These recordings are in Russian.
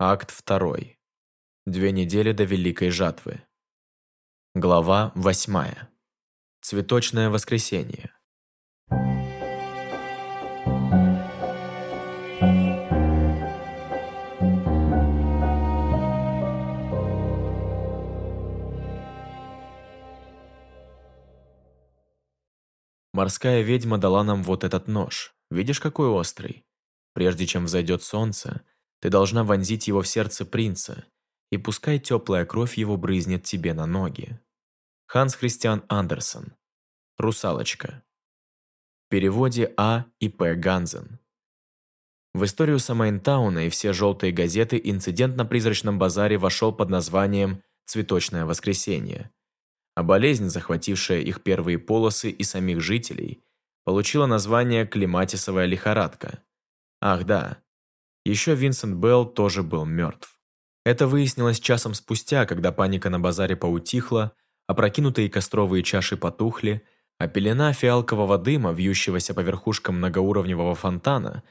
Акт 2. Две недели до Великой Жатвы. Глава 8. Цветочное воскресенье. Морская ведьма дала нам вот этот нож. Видишь, какой острый? Прежде чем взойдет солнце, ты должна вонзить его в сердце принца, и пускай теплая кровь его брызнет тебе на ноги. Ханс Христиан Андерсон. Русалочка. В переводе А. и П. Ганзен. В историю Самайнтауна и все желтые газеты инцидент на призрачном базаре вошел под названием «Цветочное воскресенье», а болезнь, захватившая их первые полосы и самих жителей, получила название «климатисовая лихорадка». Ах да, еще Винсент Белл тоже был мертв. Это выяснилось часом спустя, когда паника на базаре поутихла, опрокинутые костровые чаши потухли, а пелена фиалкового дыма, вьющегося по верхушкам многоуровневого фонтана,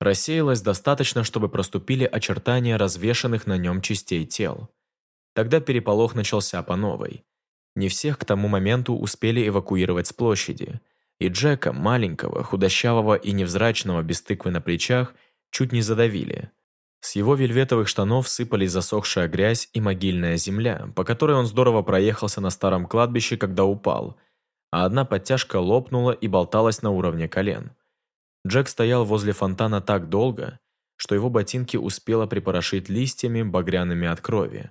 рассеялась достаточно, чтобы проступили очертания развешанных на нем частей тел. Тогда переполох начался по новой. Не всех к тому моменту успели эвакуировать с площади, и Джека, маленького, худощавого и невзрачного без тыквы на плечах, чуть не задавили. С его вельветовых штанов сыпались засохшая грязь и могильная земля, по которой он здорово проехался на старом кладбище, когда упал, а одна подтяжка лопнула и болталась на уровне колен. Джек стоял возле фонтана так долго, что его ботинки успело припорошить листьями, багряными от крови.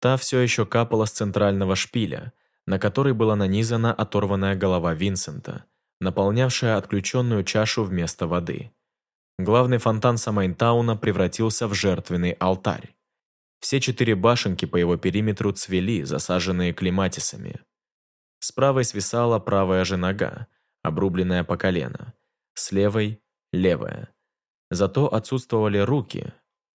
Та все еще капала с центрального шпиля, на который была нанизана оторванная голова Винсента, наполнявшая отключенную чашу вместо воды. Главный фонтан Самайнтауна превратился в жертвенный алтарь. Все четыре башенки по его периметру цвели, засаженные клематисами. С правой свисала правая же нога, обрубленная по колено. С левой – левая. Зато отсутствовали руки,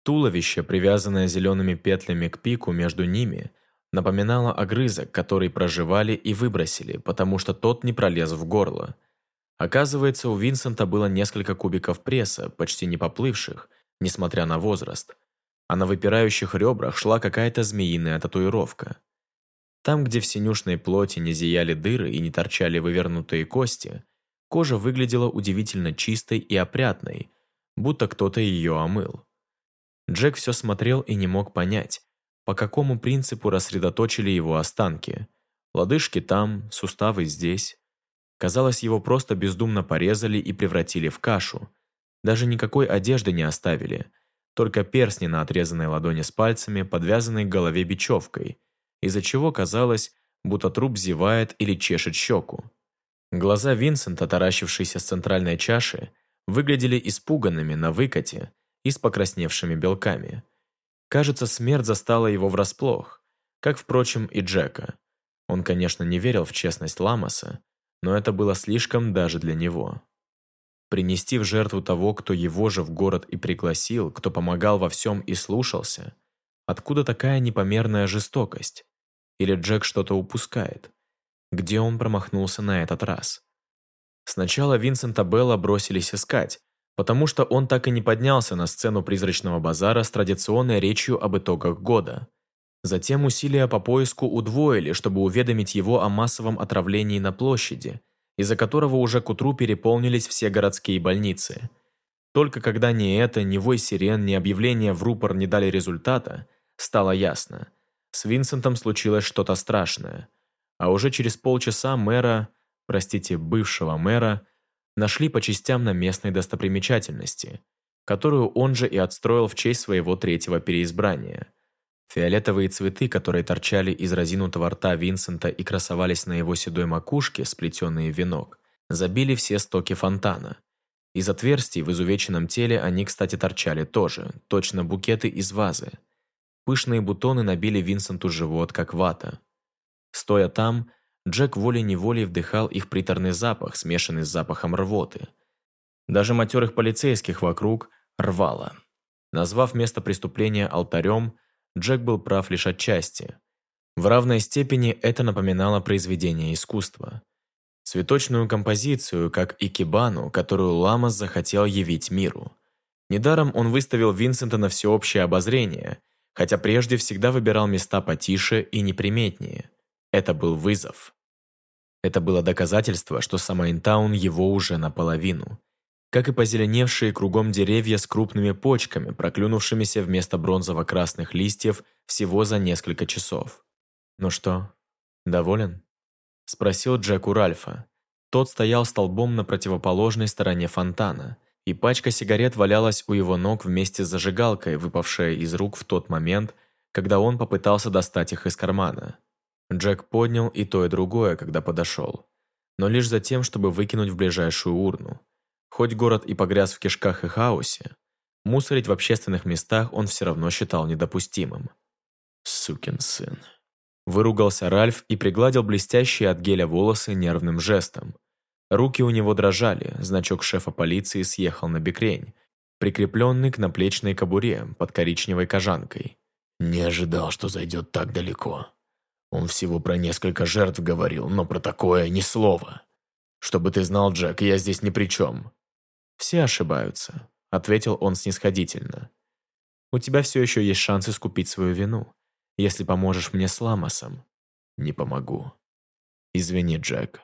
Туловище, привязанное зелеными петлями к пику между ними, напоминало огрызок, который проживали и выбросили, потому что тот не пролез в горло. Оказывается, у Винсента было несколько кубиков пресса, почти не поплывших, несмотря на возраст. А на выпирающих ребрах шла какая-то змеиная татуировка. Там, где в синюшной плоти не зияли дыры и не торчали вывернутые кости, кожа выглядела удивительно чистой и опрятной, будто кто-то ее омыл. Джек все смотрел и не мог понять, по какому принципу рассредоточили его останки. Лодыжки там, суставы здесь. Казалось, его просто бездумно порезали и превратили в кашу. Даже никакой одежды не оставили, только перстни на отрезанной ладони с пальцами, подвязанной к голове бечевкой, из-за чего казалось, будто труп зевает или чешет щеку. Глаза Винсента, таращившиеся с центральной чаши, выглядели испуганными на выкате, и с покрасневшими белками. Кажется, смерть застала его врасплох, как, впрочем, и Джека. Он, конечно, не верил в честность Ламаса, но это было слишком даже для него. Принести в жертву того, кто его же в город и пригласил, кто помогал во всем и слушался, откуда такая непомерная жестокость? Или Джек что-то упускает? Где он промахнулся на этот раз? Сначала Винсента Белла бросились искать, потому что он так и не поднялся на сцену призрачного базара с традиционной речью об итогах года. Затем усилия по поиску удвоили, чтобы уведомить его о массовом отравлении на площади, из-за которого уже к утру переполнились все городские больницы. Только когда ни это, ни вой сирен, ни объявление в рупор не дали результата, стало ясно. С Винсентом случилось что-то страшное. А уже через полчаса мэра, простите, бывшего мэра, нашли по частям на местной достопримечательности, которую он же и отстроил в честь своего третьего переизбрания. Фиолетовые цветы, которые торчали из разинутого рта Винсента и красовались на его седой макушке, сплетенные в венок, забили все стоки фонтана. Из отверстий в изувеченном теле они, кстати, торчали тоже, точно букеты из вазы. Пышные бутоны набили Винсенту живот, как вата. Стоя там, Джек волей-неволей вдыхал их приторный запах, смешанный с запахом рвоты. Даже матерых полицейских вокруг рвало. Назвав место преступления алтарем, Джек был прав лишь отчасти. В равной степени это напоминало произведение искусства. Цветочную композицию, как икебану, которую Ламас захотел явить миру. Недаром он выставил Винсента на всеобщее обозрение, хотя прежде всегда выбирал места потише и неприметнее. Это был вызов. Это было доказательство, что Самайнтаун его уже наполовину. Как и позеленевшие кругом деревья с крупными почками, проклюнувшимися вместо бронзово-красных листьев всего за несколько часов. «Ну что, доволен?» – спросил Джек у Ральфа. Тот стоял столбом на противоположной стороне фонтана, и пачка сигарет валялась у его ног вместе с зажигалкой, выпавшая из рук в тот момент, когда он попытался достать их из кармана. Джек поднял и то, и другое, когда подошел, но лишь за тем, чтобы выкинуть в ближайшую урну. Хоть город и погряз в кишках и хаосе, мусорить в общественных местах он все равно считал недопустимым. «Сукин сын», Выругался Ральф и пригладил блестящие от геля волосы нервным жестом. Руки у него дрожали, значок шефа полиции съехал на бекрень, прикрепленный к наплечной кобуре под коричневой кожанкой. «Не ожидал, что зайдет так далеко. Он всего про несколько жертв говорил, но про такое ни слова. Чтобы ты знал, Джек, я здесь ни при чем». «Все ошибаются», — ответил он снисходительно. «У тебя все еще есть шанс искупить свою вину если поможешь мне с Ламосом». «Не помогу». «Извини, Джек».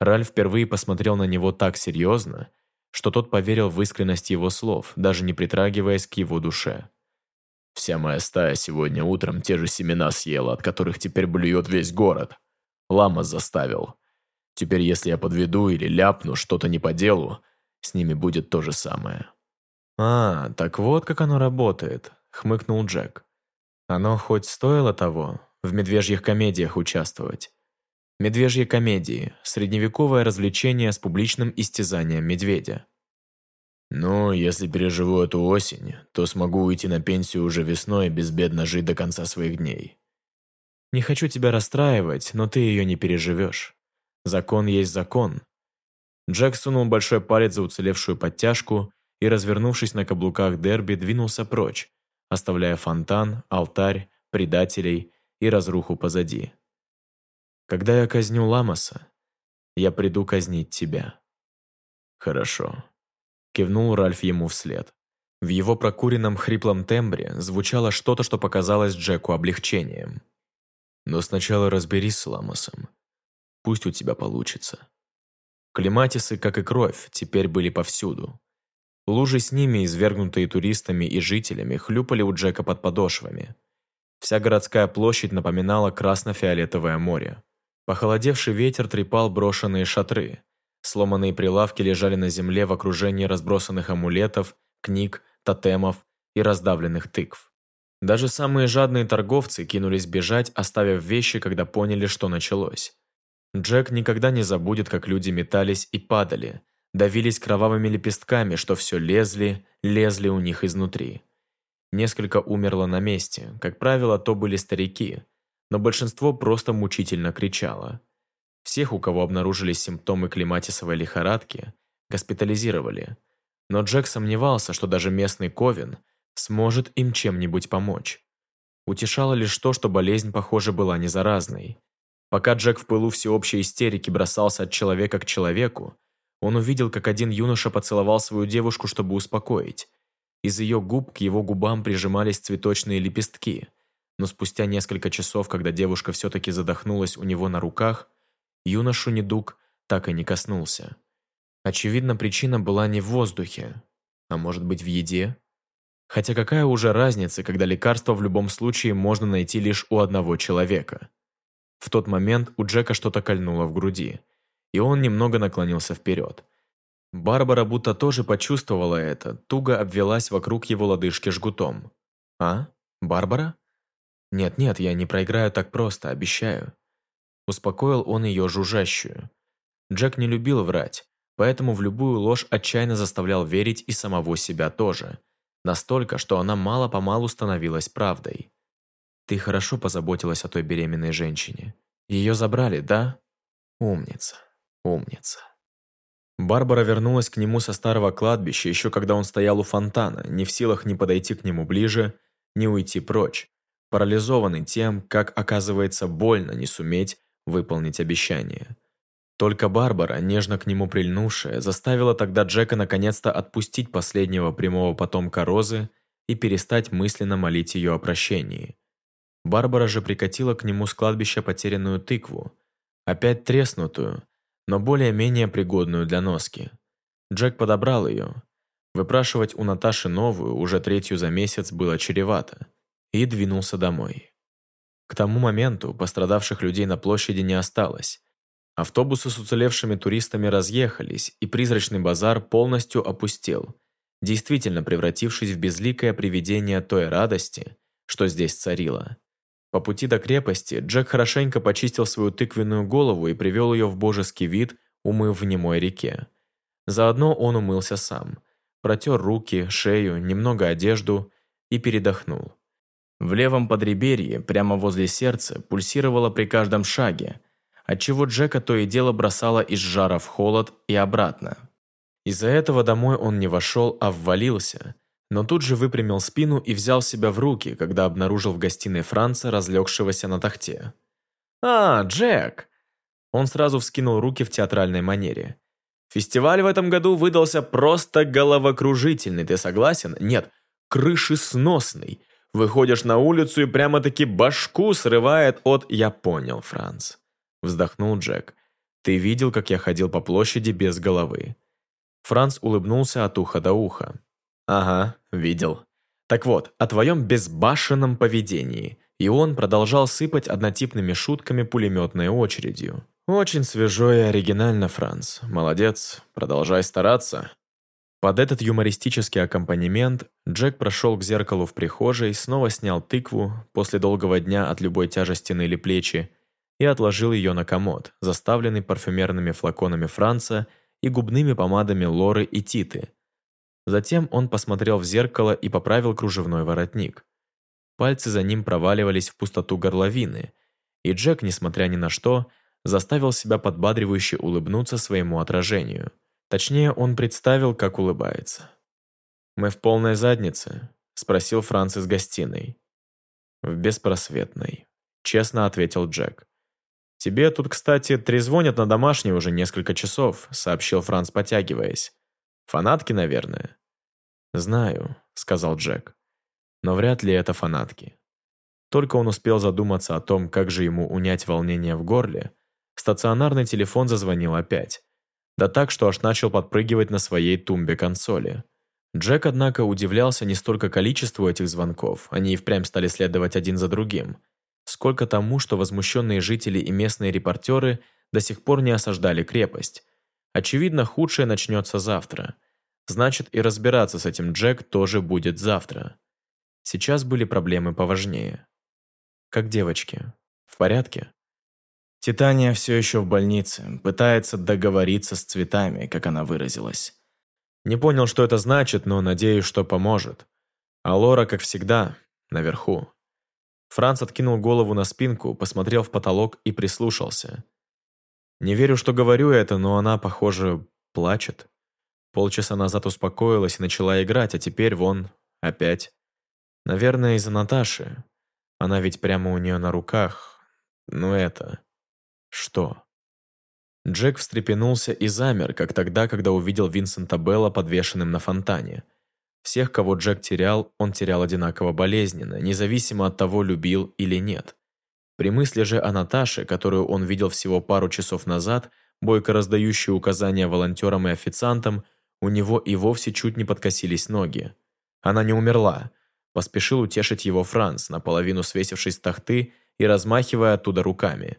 Ральф впервые посмотрел на него так серьезно, что тот поверил в искренность его слов, даже не притрагиваясь к его душе. «Вся моя стая сегодня утром те же семена съела, от которых теперь блюет весь город. Ламос заставил. Теперь, если я подведу или ляпну что-то не по делу, с ними будет то же самое». «А, так вот как оно работает», — хмыкнул Джек. Оно хоть стоило того, в медвежьих комедиях участвовать. Медвежьи комедии – средневековое развлечение с публичным истязанием медведя. «Ну, если переживу эту осень, то смогу уйти на пенсию уже весной и безбедно жить до конца своих дней». «Не хочу тебя расстраивать, но ты ее не переживешь. Закон есть закон». Джек сунул большой палец за уцелевшую подтяжку и, развернувшись на каблуках дерби, двинулся прочь, оставляя фонтан, алтарь, предателей и разруху позади. Когда я казню Ламаса, я приду казнить тебя. Хорошо. Кивнул Ральф ему вслед. В его прокуренном хриплом тембре звучало что-то, что показалось Джеку облегчением. Но сначала разберись с Ламасом. Пусть у тебя получится. Клематисы, как и кровь, теперь были повсюду. Лужи с ними, извергнутые туристами и жителями, хлюпали у Джека под подошвами. Вся городская площадь напоминала красно-фиолетовое море. Похолодевший ветер трепал брошенные шатры. Сломанные прилавки лежали на земле в окружении разбросанных амулетов, книг, тотемов и раздавленных тыкв. Даже самые жадные торговцы кинулись бежать, оставив вещи, когда поняли, что началось. Джек никогда не забудет, как люди метались и падали, давились кровавыми лепестками, что все лезли, лезли у них изнутри. Несколько умерло на месте, как правило, то были старики, но большинство просто мучительно кричало. Всех, у кого обнаружились симптомы климатисовой лихорадки, госпитализировали. Но Джек сомневался, что даже местный Ковен сможет им чем-нибудь помочь. Утешало лишь то, что болезнь, похоже, была не заразной. Пока Джек в пылу всеобщей истерики бросался от человека к человеку, он увидел, как один юноша поцеловал свою девушку, чтобы успокоить. Из ее губ к его губам прижимались цветочные лепестки, но спустя несколько часов, когда девушка все-таки задохнулась у него на руках, юношу недуг так и не коснулся. Очевидно, причина была не в воздухе, а может быть в еде? Хотя какая уже разница, когда лекарство в любом случае можно найти лишь у одного человека? В тот момент у Джека что-то кольнуло в груди – и он немного наклонился вперед. Барбара будто тоже почувствовала это, туго обвелась вокруг его лодыжки жгутом. «А? Барбара?» «Нет-нет, я не проиграю так просто, обещаю». Успокоил он ее жужжащую. Джек не любил врать, поэтому в любую ложь отчаянно заставлял верить и самого себя тоже. Настолько, что она мало-помалу становилась правдой. «Ты хорошо позаботилась о той беременной женщине. Ее забрали, да? Умница». Умница. Барбара вернулась к нему со старого кладбища, еще когда он стоял у фонтана, не в силах ни подойти к нему ближе, ни уйти прочь, парализованный тем, как, оказывается, больно не суметь выполнить обещание. Только Барбара, нежно к нему прильнувшая, заставила тогда Джека наконец-то отпустить последнего прямого потомка Розы и перестать мысленно молить ее о прощении. Барбара же прикатила к нему с кладбища потерянную тыкву, опять треснутую, но более-менее пригодную для носки. Джек подобрал ее. Выпрашивать у Наташи новую, уже третью за месяц, было чревато, и двинулся домой. К тому моменту пострадавших людей на площади не осталось. Автобусы с уцелевшими туристами разъехались, и призрачный базар полностью опустел, действительно превратившись в безликое привидение той радости, что здесь царило. По пути до крепости Джек хорошенько почистил свою тыквенную голову и привел ее в божеский вид, умыв в немой реке. Заодно он умылся сам, протер руки, шею, немного одежду и передохнул. В левом подреберье, прямо возле сердца, пульсировало при каждом шаге, отчего Джека то и дело бросало из жара в холод и обратно. Из-за этого домой он не вошел, а ввалился, но тут же выпрямил спину и взял себя в руки, когда обнаружил в гостиной Франца, разлегшегося на тахте. «А, Джек!» Он сразу вскинул руки в театральной манере. «Фестиваль в этом году выдался просто головокружительный, ты согласен? Нет, крышесносный. Выходишь на улицу и прямо-таки башку срывает от «Я понял, Франц», – вздохнул Джек. «Ты видел, как я ходил по площади без головы?» Франц улыбнулся от уха до уха. «Ага, видел. Так вот, о твоем безбашенном поведении». И он продолжал сыпать однотипными шутками пулеметной очередью. «Очень свежо и оригинально, Франц. Молодец. Продолжай стараться». Под этот юмористический аккомпанемент Джек прошел к зеркалу в прихожей, снова снял тыкву после долгого дня от любой тяжести ныли плечи и отложил ее на комод, заставленный парфюмерными флаконами Франца и губными помадами Лоры и Титы – Затем он посмотрел в зеркало и поправил кружевной воротник. Пальцы за ним проваливались в пустоту горловины, и Джек, несмотря ни на что, заставил себя подбадривающе улыбнуться своему отражению. Точнее, он представил, как улыбается. «Мы в полной заднице?» – спросил Франц из гостиной. «В беспросветной», – честно ответил Джек. «Тебе тут, кстати, трезвонят на домашний уже несколько часов», – сообщил Франц, потягиваясь. «Фанатки, наверное». «Знаю», — сказал Джек. «Но вряд ли это фанатки». Только он успел задуматься о том, как же ему унять волнение в горле, стационарный телефон зазвонил опять. Да так, что аж начал подпрыгивать на своей тумбе консоли. Джек, однако, удивлялся не столько количеству этих звонков, они и впрямь стали следовать один за другим, сколько тому, что возмущенные жители и местные репортеры до сих пор не осаждали крепость. Очевидно, худшее начнется завтра – Значит, и разбираться с этим Джек тоже будет завтра. Сейчас были проблемы поважнее. Как девочки. В порядке? Титания все еще в больнице, пытается договориться с цветами, как она выразилась. Не понял, что это значит, но надеюсь, что поможет. А Лора, как всегда, наверху. Франц откинул голову на спинку, посмотрел в потолок и прислушался. Не верю, что говорю это, но она, похоже, плачет. Полчаса назад успокоилась и начала играть, а теперь вон, опять. Наверное, из-за Наташи. Она ведь прямо у нее на руках. Ну это... Что? Джек встрепенулся и замер, как тогда, когда увидел Винсента Белла подвешенным на фонтане. Всех, кого Джек терял, он терял одинаково болезненно, независимо от того, любил или нет. При мысли же о Наташе, которую он видел всего пару часов назад, бойко раздающую указания волонтерам и официантам, у него и вовсе чуть не подкосились ноги. Она не умерла. Поспешил утешить его Франц, наполовину свесившись с тахты и размахивая оттуда руками.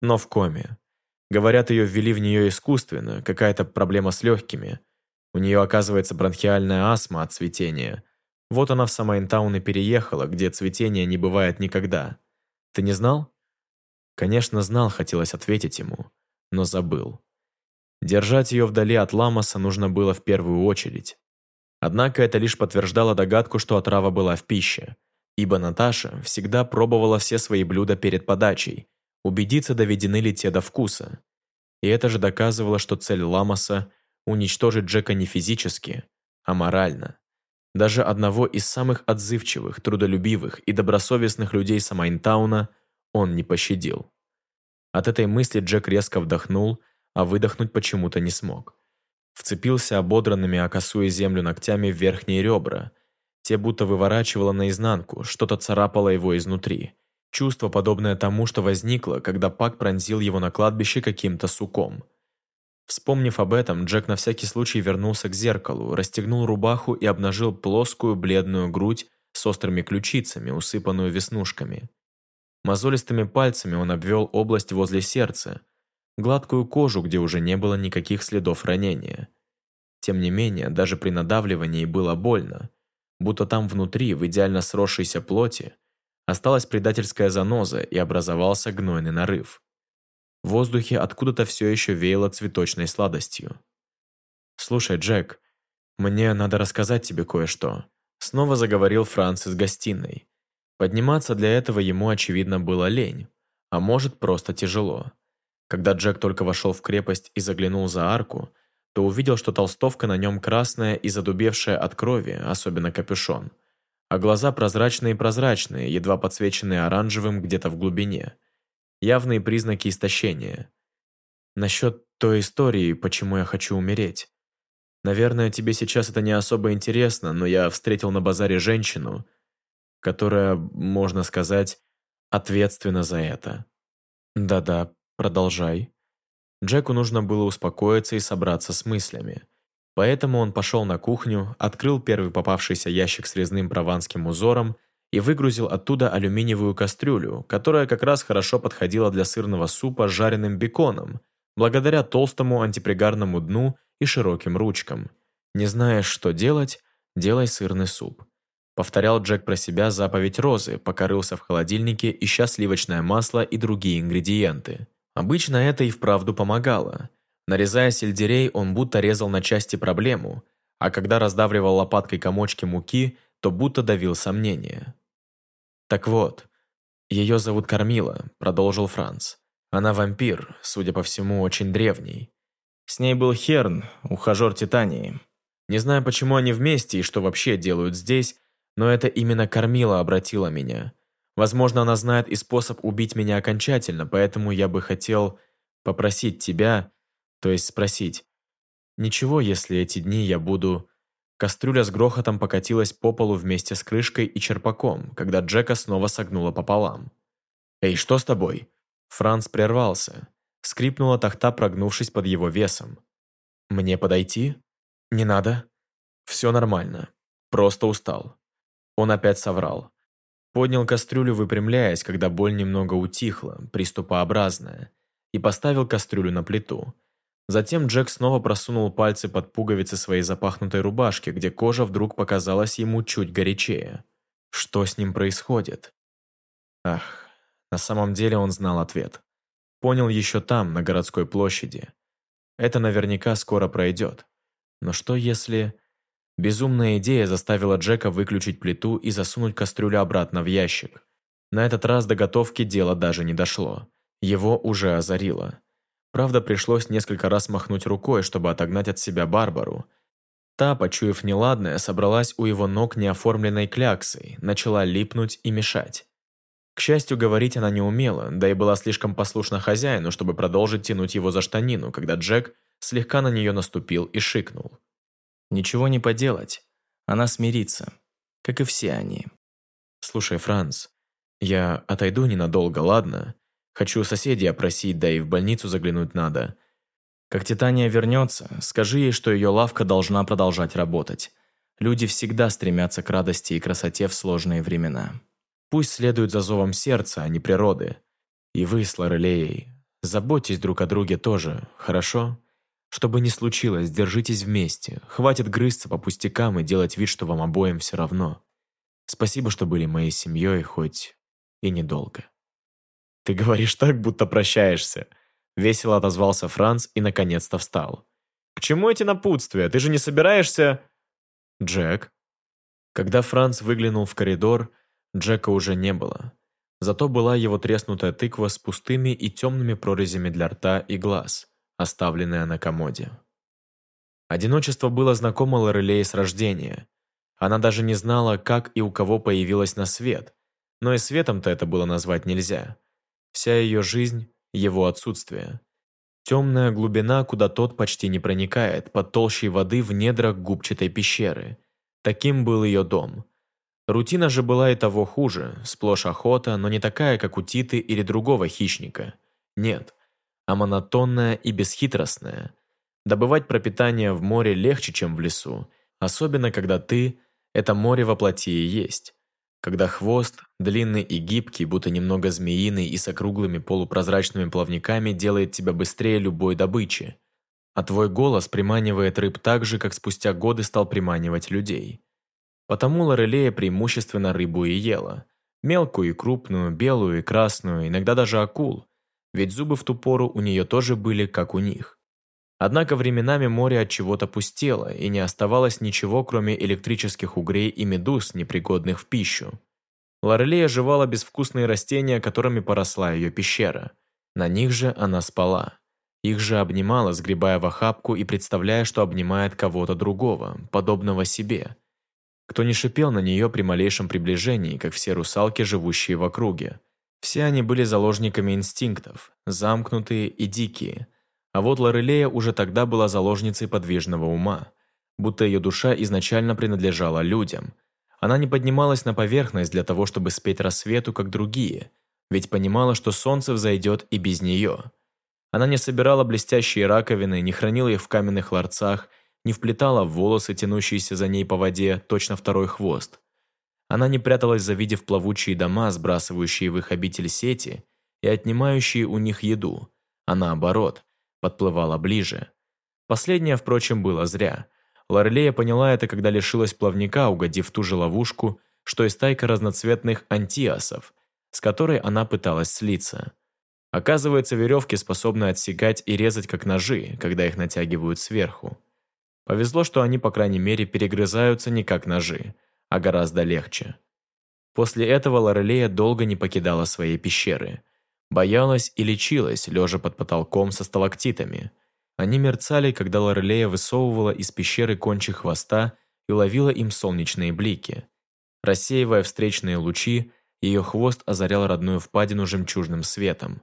Но в коме. Говорят, ее ввели в нее искусственно, какая-то проблема с легкими. У нее, оказывается, бронхиальная астма от цветения. Вот она в Самайнтаун и переехала, где цветения не бывает никогда. Ты не знал? Конечно, знал, хотелось ответить ему, но забыл. Держать ее вдали от Ламаса нужно было в первую очередь. Однако это лишь подтверждало догадку, что отрава была в пище, ибо Наташа всегда пробовала все свои блюда перед подачей, убедиться, доведены ли те до вкуса. И это же доказывало, что цель Ламаса – уничтожить Джека не физически, а морально. Даже одного из самых отзывчивых, трудолюбивых и добросовестных людей Самайнтауна он не пощадил. От этой мысли Джек резко вдохнул – а выдохнуть почему-то не смог. Вцепился ободранными о косую землю ногтями в верхние ребра. Те будто выворачивало наизнанку, что-то царапало его изнутри. Чувство, подобное тому, что возникло, когда Пак пронзил его на кладбище каким-то суком. Вспомнив об этом, Джек на всякий случай вернулся к зеркалу, расстегнул рубаху и обнажил плоскую бледную грудь с острыми ключицами, усыпанную веснушками. Мозолистыми пальцами он обвел область возле сердца, гладкую кожу, где уже не было никаких следов ранения. Тем не менее, даже при надавливании было больно, будто там внутри, в идеально сросшейся плоти, осталась предательская заноза и образовался гнойный нарыв. В воздухе откуда-то все еще веяло цветочной сладостью. «Слушай, Джек, мне надо рассказать тебе кое-что», снова заговорил Франц из гостиной. Подниматься для этого ему, очевидно, было лень, а может, просто тяжело. Когда Джек только вошел в крепость и заглянул за арку, то увидел, что толстовка на нем красная и задубевшая от крови, особенно капюшон, а глаза прозрачные-прозрачные, едва подсвеченные оранжевым где-то в глубине. Явные признаки истощения. Насчет той истории, почему я хочу умереть. Наверное, тебе сейчас это не особо интересно, но я встретил на базаре женщину, которая, можно сказать, ответственна за это. Да-да, Продолжай. Джеку нужно было успокоиться и собраться с мыслями. Поэтому он пошел на кухню, открыл первый попавшийся ящик с резным прованским узором и выгрузил оттуда алюминиевую кастрюлю, которая как раз хорошо подходила для сырного супа с жареным беконом, благодаря толстому антипригарному дну и широким ручкам. Не знаешь, что делать, делай сырный суп. Повторял Джек про себя заповедь Розы, пока рылся в холодильнике, ища сливочное масло и другие ингредиенты. Обычно это и вправду помогало. Нарезая сельдерей, он будто резал на части проблему, а когда раздавливал лопаткой комочки муки, то будто давил сомнения. «Так вот, ее зовут Кормила», — продолжил Франц. «Она вампир, судя по всему, очень древний. С ней был Херн, ухажер Титании. Не знаю, почему они вместе и что вообще делают здесь, но это именно Кормила обратила меня. Возможно, она знает и способ убить меня окончательно, поэтому я бы хотел попросить тебя, то есть спросить. Ничего, если эти дни я буду... Кастрюля с грохотом покатилась по полу вместе с крышкой и черпаком, когда Джека снова согнула пополам. «Эй, что с тобой?» Франц прервался. Скрипнула тахта, прогнувшись под его весом. «Мне подойти?» «Не надо». «Все нормально. Просто устал». Он опять соврал. Поднял кастрюлю, выпрямляясь, когда боль немного утихла, приступообразная, и поставил кастрюлю на плиту. Затем Джек снова просунул пальцы под пуговицы своей запахнутой рубашки, где кожа вдруг показалась ему чуть горячее. Что с ним происходит? Ах, на самом деле он знал ответ. Понял еще там, на городской площади. Это наверняка скоро пройдет. Но что если... Безумная идея заставила Джека выключить плиту и засунуть кастрюлю обратно в ящик. На этот раз до готовки дело даже не дошло. Его уже озарило. Правда, пришлось несколько раз махнуть рукой, чтобы отогнать от себя Барбару. Та, почуяв неладное, собралась у его ног неоформленной кляксой, начала липнуть и мешать. К счастью, говорить она не умела, да и была слишком послушна хозяину, чтобы продолжить тянуть его за штанину, когда Джек слегка на нее наступил и шикнул. Ничего не поделать. Она смирится. Как и все они. Слушай, Франц, я отойду ненадолго, ладно? Хочу соседей опросить, да и в больницу заглянуть надо. Как Титания вернется, скажи ей, что ее лавка должна продолжать работать. Люди всегда стремятся к радости и красоте в сложные времена. Пусть следуют за зовом сердца, а не природы. И вы с Лорелеей, заботьтесь друг о друге тоже, хорошо? Что бы ни случилось, держитесь вместе. Хватит грызться по пустякам и делать вид, что вам обоим все равно. Спасибо, что были моей семьей, хоть и недолго. Ты говоришь так, будто прощаешься. Весело отозвался Франц и наконец-то встал. К чему эти напутствия? Ты же не собираешься... Джек. Когда Франц выглянул в коридор, Джека уже не было. Зато была его треснутая тыква с пустыми и темными прорезями для рта и глаз оставленная на комоде. Одиночество было знакомо Лорелее с рождения. Она даже не знала, как и у кого появилась на свет, но и светом-то это было назвать нельзя. Вся ее жизнь – его отсутствие. Темная глубина, куда тот почти не проникает, под толщей воды в недрах губчатой пещеры. Таким был ее дом. Рутина же была и того хуже, сплошь охота, но не такая, как у Титы или другого хищника. Нет, а монотонная и бесхитростная. Добывать пропитание в море легче, чем в лесу, особенно когда ты – это море во плоти и есть. Когда хвост, длинный и гибкий, будто немного змеиный и с округлыми полупрозрачными плавниками, делает тебя быстрее любой добычи. А твой голос приманивает рыб так же, как спустя годы стал приманивать людей. Потому Лорелея преимущественно рыбу и ела. Мелкую и крупную, белую и красную, иногда даже акул. Ведь зубы в ту пору у нее тоже были, как у них. Однако временами море от чего-то пустело, и не оставалось ничего, кроме электрических угрей и медуз, непригодных в пищу. Лорелея жевала безвкусные растения, которыми поросла ее пещера. На них же она спала. Их же обнимала, сгребая в охапку и представляя, что обнимает кого-то другого, подобного себе. Кто не шипел на нее при малейшем приближении, как все русалки, живущие в округе. Все они были заложниками инстинктов, замкнутые и дикие – а вот Лорелея уже тогда была заложницей подвижного ума, будто ее душа изначально принадлежала людям. Она не поднималась на поверхность для того, чтобы спеть рассвету, как другие, ведь понимала, что солнце взойдет и без нее. Она не собирала блестящие раковины, не хранила их в каменных ларцах, не вплетала в волосы, тянущиеся за ней по воде, точно второй хвост. Она не пряталась, завидев плавучие дома, сбрасывающие в их обитель сети и отнимающие у них еду, а наоборот – подплывала ближе. Последнее, впрочем, было зря. Лорлея поняла это, когда лишилась плавника, угодив в ту же ловушку, что и стайка разноцветных антиасов, с которой она пыталась слиться. Оказывается, веревки способны отсекать и резать как ножи, когда их натягивают сверху. Повезло, что они, по крайней мере, перегрызаются не как ножи, а гораздо легче. После этого Лорелея долго не покидала своей пещеры – Боялась и лечилась, лежа под потолком со сталактитами. Они мерцали, когда Лорелея высовывала из пещеры кончик хвоста и ловила им солнечные блики. Рассеивая встречные лучи, ее хвост озарял родную впадину жемчужным светом.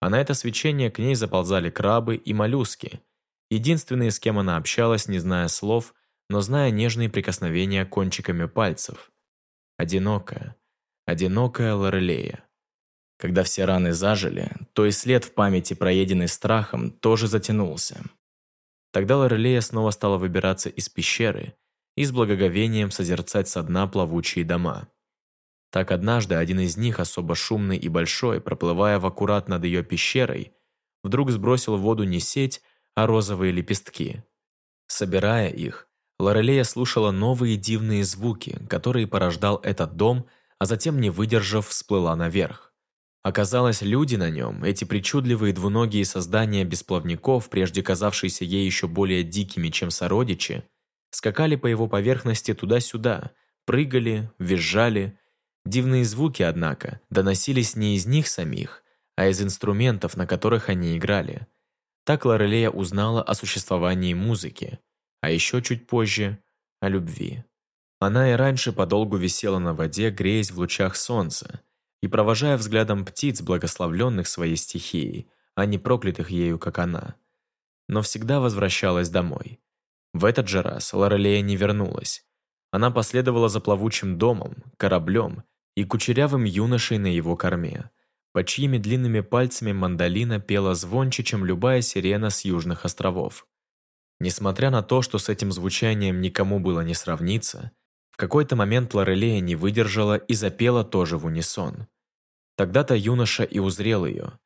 А на это свечение к ней заползали крабы и моллюски. Единственные, с кем она общалась, не зная слов, но зная нежные прикосновения кончиками пальцев. Одинокая, одинокая Лорелея. Когда все раны зажили, то и след в памяти, проеденный страхом, тоже затянулся. Тогда Лорелея снова стала выбираться из пещеры и с благоговением созерцать со дна плавучие дома. Так однажды один из них, особо шумный и большой, проплывая в аккурат над ее пещерой, вдруг сбросил в воду не сеть, а розовые лепестки. Собирая их, Лорелея слушала новые дивные звуки, которые порождал этот дом, а затем, не выдержав, всплыла наверх. Оказалось, люди на нем, эти причудливые двуногие создания без плавников, прежде казавшиеся ей еще более дикими, чем сородичи, скакали по его поверхности туда-сюда, прыгали, визжали. Дивные звуки, однако, доносились не из них самих, а из инструментов, на которых они играли. Так Лорелея узнала о существовании музыки, а еще чуть позже – о любви. Она и раньше подолгу висела на воде, греясь в лучах солнца, и провожая взглядом птиц, благословленных своей стихией, а не проклятых ею, как она. Но всегда возвращалась домой. В этот же раз Лорелея не вернулась. Она последовала за плавучим домом, кораблем и кучерявым юношей на его корме, под чьими длинными пальцами мандолина пела звонче, чем любая сирена с южных островов. Несмотря на то, что с этим звучанием никому было не сравниться, в какой-то момент Лорелея не выдержала и запела тоже в унисон. Тогда-то юноша и узрел ее.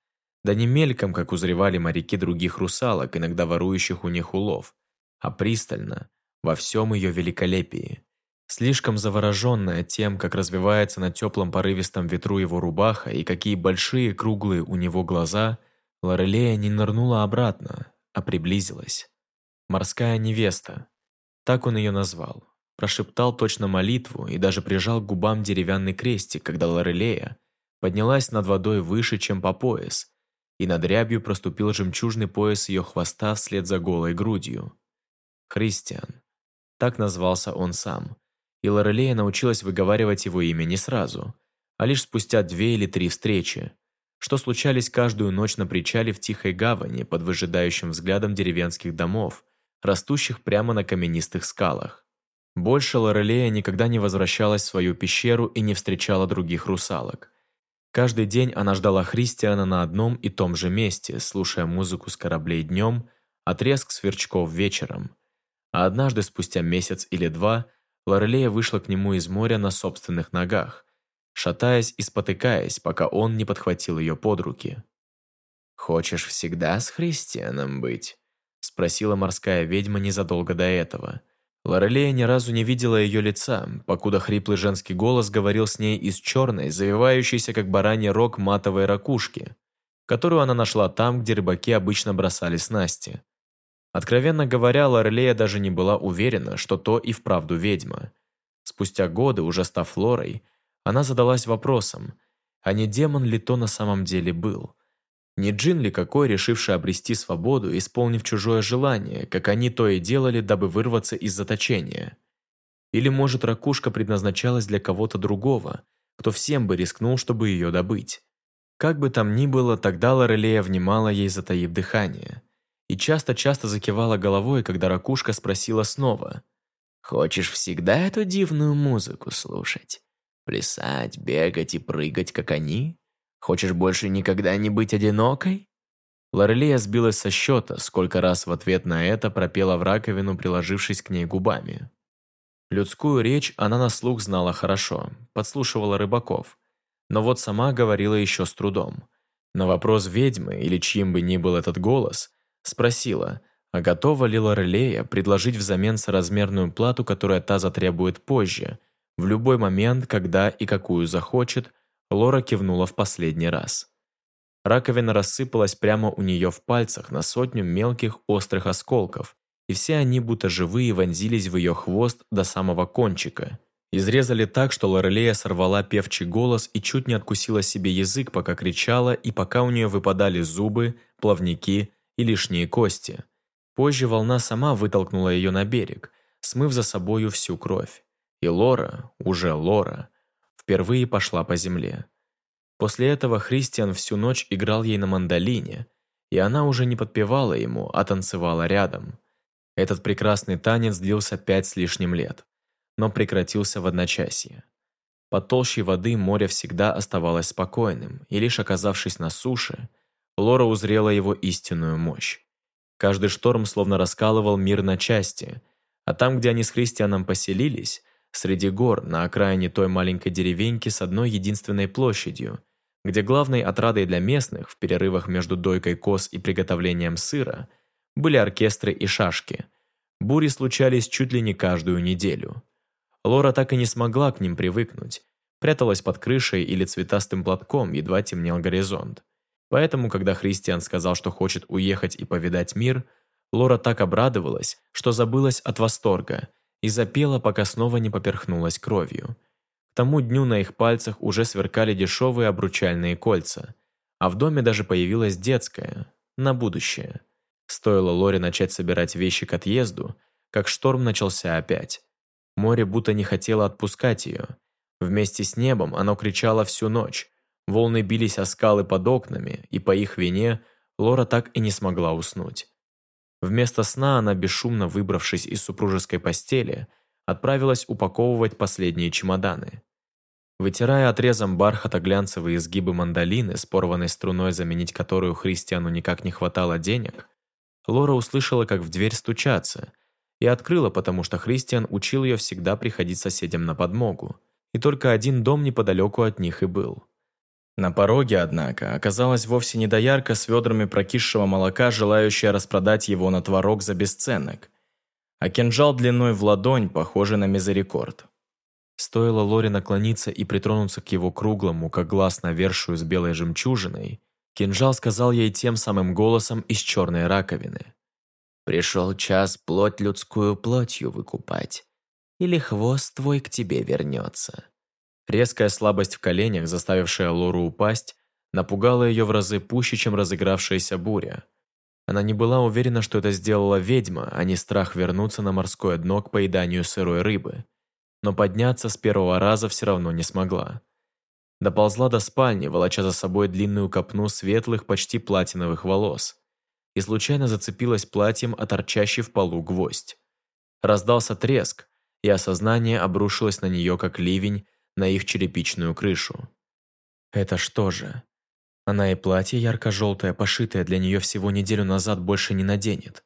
Да не мельком, как узревали моряки других русалок, иногда ворующих у них улов, а пристально, во всем ее великолепии. Слишком завороженная тем, как развивается на теплом порывистом ветру его рубаха и какие большие круглые у него глаза, Лорелея не нырнула обратно, а приблизилась. «Морская невеста». Так он ее назвал. Прошептал точно молитву и даже прижал к губам деревянный крестик, когда Лорелея, поднялась над водой выше, чем по пояс, и над рябью проступил жемчужный пояс ее хвоста вслед за голой грудью. Христиан. Так назвался он сам, и Лорелея научилась выговаривать его имя не сразу, а лишь спустя две или три встречи, что случались каждую ночь на причале в Тихой Гавани под выжидающим взглядом деревенских домов, растущих прямо на каменистых скалах. Больше Лорелея никогда не возвращалась в свою пещеру и не встречала других русалок. Каждый день она ждала Христиана на одном и том же месте, слушая музыку с кораблей днем, треск сверчков вечером. А однажды, спустя месяц или два, Лорелея вышла к нему из моря на собственных ногах, шатаясь и спотыкаясь, пока он не подхватил ее под руки. «Хочешь всегда с Христианом быть?» – спросила морская ведьма незадолго до этого. Лорелея ни разу не видела ее лица, покуда хриплый женский голос говорил с ней из черной, завивающейся как бараний рог матовой ракушки, которую она нашла там, где рыбаки обычно бросали снасти. Откровенно говоря, Лорелея даже не была уверена, что то и вправду ведьма. Спустя годы, уже став Лорой, она задалась вопросом, а не демон ли то на самом деле был? Не джин ли какой, решивший обрести свободу, исполнив чужое желание, как они то и делали, дабы вырваться из заточения? Или, может, ракушка предназначалась для кого-то другого, кто всем бы рискнул, чтобы ее добыть? Как бы там ни было, тогда Лорелея внимала ей, затаив дыхание. И часто-часто закивала головой, когда ракушка спросила снова. «Хочешь всегда эту дивную музыку слушать?» Плясать, бегать и прыгать, как они? Хочешь больше никогда не быть одинокой?» Лорелия сбилась со счета, сколько раз в ответ на это пропела в раковину, приложившись к ней губами. Людскую речь она на слух знала хорошо, подслушивала рыбаков. Но вот сама говорила еще с трудом. На вопрос ведьмы, или чьим бы ни был этот голос, спросила, а готова ли Лорелея предложить взамен соразмерную плату, которую та затребует позже, в любой момент, когда и какую захочет, Лора кивнула в последний раз. Раковина рассыпалась прямо у нее в пальцах на сотню мелких острых осколков, и все они будто живые вонзились в ее хвост до самого кончика. Изрезали так, что Лорелея сорвала певчий голос и чуть не откусила себе язык, пока кричала и пока у нее выпадали зубы, плавники и лишние кости. Позже волна сама вытолкнула ее на берег, смыв за собою всю кровь. И Лора, уже Лора, впервые пошла по земле. После этого Христиан всю ночь играл ей на мандолине, и она уже не подпевала ему, а танцевала рядом. Этот прекрасный танец длился пять с лишним лет, но прекратился в одночасье. Под толщей воды море всегда оставалось спокойным, и лишь оказавшись на суше, Лора узрела его истинную мощь. Каждый шторм словно раскалывал мир на части, а там, где они с Христианом поселились, среди гор, на окраине той маленькой деревеньки с одной единственной площадью, где главной отрадой для местных в перерывах между дойкой коз и приготовлением сыра были оркестры и шашки. Бури случались чуть ли не каждую неделю. Лора так и не смогла к ним привыкнуть, пряталась под крышей или цветастым платком, едва темнел горизонт. Поэтому, когда Христиан сказал, что хочет уехать и повидать мир, Лора так обрадовалась, что забылась от восторга и запела, пока снова не поперхнулась кровью. К тому дню на их пальцах уже сверкали дешевые обручальные кольца, а в доме даже появилась детская, на будущее. Стоило Лоре начать собирать вещи к отъезду, как шторм начался опять. Море будто не хотело отпускать ее. Вместе с небом оно кричало всю ночь. Волны бились о скалы под окнами, и по их вине Лора так и не смогла уснуть. Вместо сна она, бесшумно выбравшись из супружеской постели, отправилась упаковывать последние чемоданы. Вытирая отрезом бархата глянцевые изгибы мандолины, с порванной струной, заменить которую Христиану никак не хватало денег, Лора услышала, как в дверь стучаться, и открыла, потому что Христиан учил ее всегда приходить соседям на подмогу, и только один дом неподалеку от них и был. На пороге, однако, оказалась вовсе не доярка с ведрами прокисшего молока, желающая распродать его на творог за бесценок, а кинжал длиной в ладонь, похожий на мизерикорд. Стоило Лоре наклониться и притронуться к его круглому, как глаз навершию с белой жемчужиной, кинжал сказал ей тем самым голосом из черной раковины. «Пришел час плоть людскую плотью выкупать, или хвост твой к тебе вернется». Резкая слабость в коленях, заставившая Лору упасть, напугала ее в разы пуще, чем разыгравшаяся буря. Она не была уверена, что это сделала ведьма, а не страх вернуться на морское дно к поеданию сырой рыбы. Но подняться с первого раза все равно не смогла. Доползла до спальни, волоча за собой длинную копну светлых, почти платиновых волос, и случайно зацепилась платьем о торчащий в полу гвоздь. Раздался треск, и осознание обрушилось на нее, как ливень, на их черепичную крышу. Это что же? Она и платье ярко-желтое, пошитое для нее всего неделю назад, больше не наденет.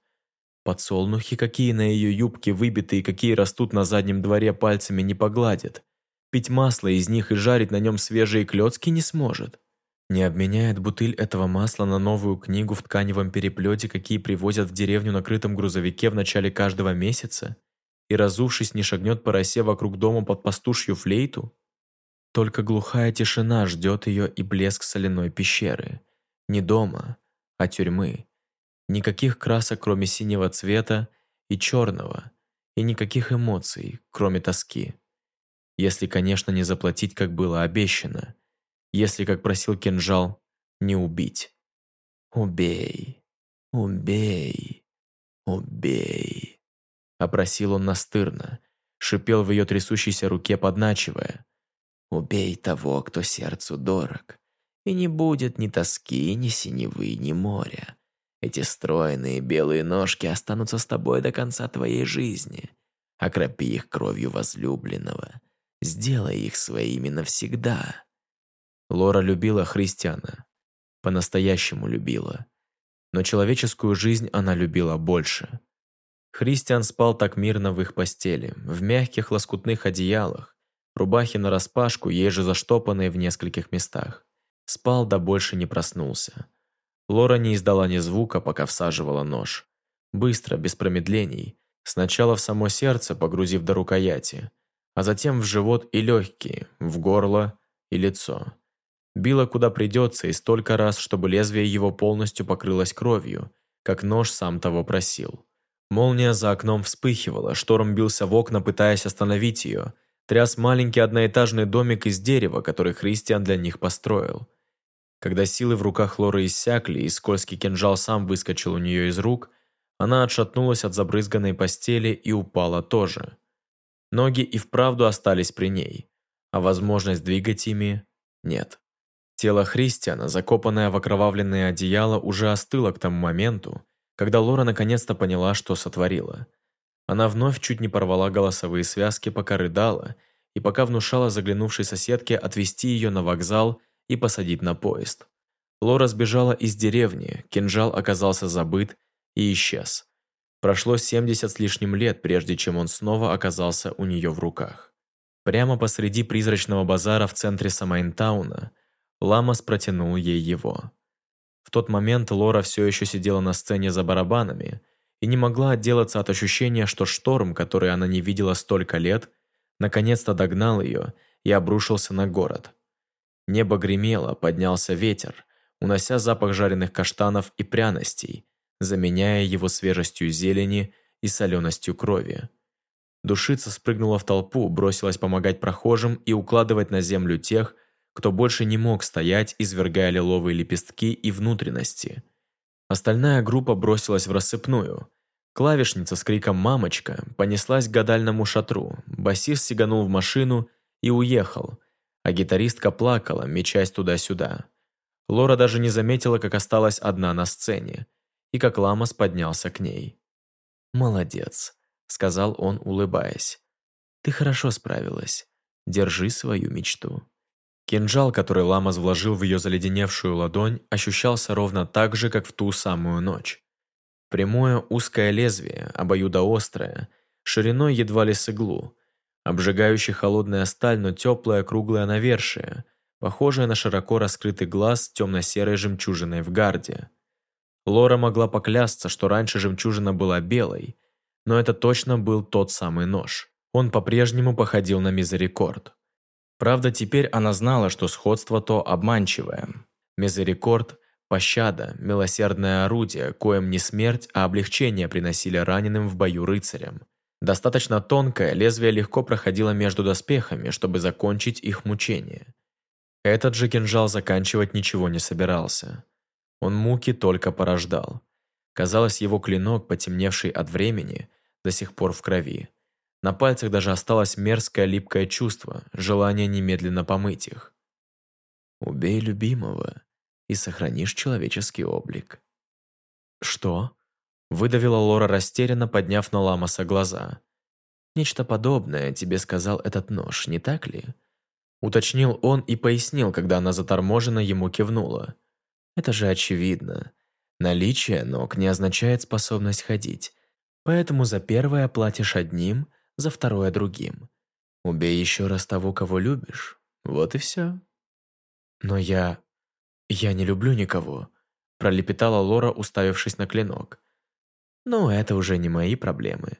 Подсолнухи, какие на ее юбке выбиты и какие растут на заднем дворе, пальцами не погладит. Пить масло из них и жарить на нем свежие клетки не сможет. Не обменяет бутыль этого масла на новую книгу в тканевом переплете, какие привозят в деревню на крытом грузовике в начале каждого месяца, и, разувшись, не шагнет по росе вокруг дома под пастушью флейту? Только глухая тишина ждет ее и блеск соляной пещеры. Не дома, а тюрьмы. Никаких красок, кроме синего цвета и черного, и никаких эмоций, кроме тоски. Если, конечно, не заплатить, как было обещано. Если, как просил кинжал, не убить. «Убей, убей, убей», — опросил он настырно, шипел в ее трясущейся руке, подначивая. «Убей того, кто сердцу дорог, и не будет ни тоски, ни синевы, ни моря. Эти стройные белые ножки останутся с тобой до конца твоей жизни. Окропи их кровью возлюбленного. Сделай их своими навсегда. Лора любила христиана. По-настоящему любила. Но человеческую жизнь она любила больше. Христиан спал так мирно в их постели, в мягких лоскутных одеялах, рубахе нараспашку, ей же заштопанной в нескольких местах. Спал да больше не проснулся. Лора не издала ни звука, пока всаживала нож. Быстро, без промедлений. Сначала в само сердце, погрузив до рукояти, а затем в живот и легкие, в горло и лицо. Била куда придется и столько раз, чтобы лезвие его полностью покрылось кровью, как нож сам того просил. Молния за окном вспыхивала, шторм бился в окна, пытаясь остановить ее, тряс маленький одноэтажный домик из дерева, который Христиан для них построил. Когда силы в руках Лоры иссякли, и скользкий кинжал сам выскочил у нее из рук, она отшатнулась от забрызганной постели и упала тоже. Ноги и вправду остались при ней, а возможность двигать ими нет. Тело Христиана, закопанное в окровавленное одеяло, уже остыло к тому моменту, когда Лора наконец-то поняла, что сотворила. Она вновь чуть не порвала голосовые связки, пока рыдала, и пока внушала заглянувшей соседке отвезти ее на вокзал и посадить на поезд. Лора сбежала из деревни, кинжал оказался забыт и исчез. Прошло 70 с лишним лет, прежде чем он снова оказался у нее в руках. Прямо посреди призрачного базара в центре Самайнтауна Ламас протянул ей его. В тот момент Лора все еще сидела на сцене за барабанами и не могла отделаться от ощущения, что шторм, который она не видела столько лет, наконец-то догнал ее и обрушился на город. Небо гремело, поднялся ветер, унося запах жареных каштанов и пряностей, заменяя его свежестью зелени и соленостью крови. Душица спрыгнула в толпу, бросилась помогать прохожим и укладывать на землю тех, кто больше не мог стоять, извергая лиловые лепестки и внутренности. Остальная группа бросилась в рассыпную. Клавишница с криком «Мамочка!» понеслась к гадальному шатру, басист сиганул в машину и уехал – а гитаристка плакала, мечась туда-сюда. Лора даже не заметила, как осталась одна на сцене, и как Ламас поднялся к ней. «Молодец», — сказал он, улыбаясь. «Ты хорошо справилась. Держи свою мечту». Кинжал, который Ламас вложил в ее заледеневшую ладонь, ощущался ровно так же, как в ту самую ночь. Прямое узкое лезвие, обоюдоострое, шириной едва ли с иглу, Обжигающая холодная сталь, но теплая круглая навершие, похожая на широко раскрытый глаз темно-серой жемчужиной в гарде. Лора могла поклясться, что раньше жемчужина была белой, но это точно был тот самый нож. Он по-прежнему походил на мизерикорд. Правда, теперь она знала, что сходство то обманчивое. Мизерикорд – пощада, милосердное орудие, коим не смерть, а облегчение приносили раненым в бою рыцарям. Достаточно тонкое, лезвие легко проходило между доспехами, чтобы закончить их мучение. Этот же кинжал заканчивать ничего не собирался. Он муки только порождал. Казалось, его клинок, потемневший от времени, до сих пор в крови. На пальцах даже осталось мерзкое липкое чувство, желание немедленно помыть их. Убей любимого и сохранишь человеческий облик». «Что?» – выдавила Лора растерянно, подняв на Ламаса глаза. «Нечто подобное тебе сказал этот нож, не так ли?» Уточнил он и пояснил, когда она заторможенно ему кивнула. «Это же очевидно. Наличие ног не означает способность ходить, поэтому за первое платишь одним, за второе другим. Убей еще раз того, кого любишь. Вот и все». «Но я... я не люблю никого», – пролепетала Лора, уставившись на клинок. «Ну, это уже не мои проблемы».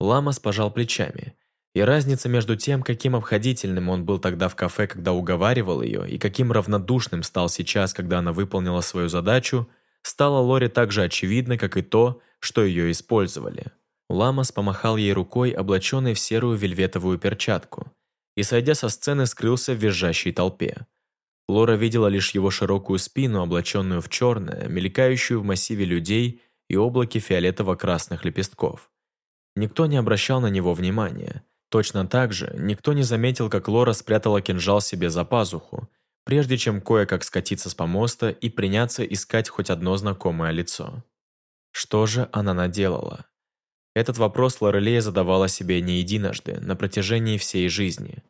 Ламас пожал плечами. И разница между тем, каким обходительным он был тогда в кафе, когда уговаривал ее, и каким равнодушным стал сейчас, когда она выполнила свою задачу, стала Лоре так же очевидной, как и то, что ее использовали. Ламас помахал ей рукой, облаченной в серую вельветовую перчатку, и, сойдя со сцены, скрылся в визжащей толпе. Лора видела лишь его широкую спину, облаченную в черное, мелькающую в массиве людей и облаке фиолетово-красных лепестков. Никто не обращал на него внимания. Точно так же никто не заметил, как Лора спрятала кинжал себе за пазуху, прежде чем кое-как скатиться с помоста и приняться искать хоть одно знакомое лицо. Что же она наделала? Этот вопрос Лорелея задавала себе не единожды, на протяжении всей жизни,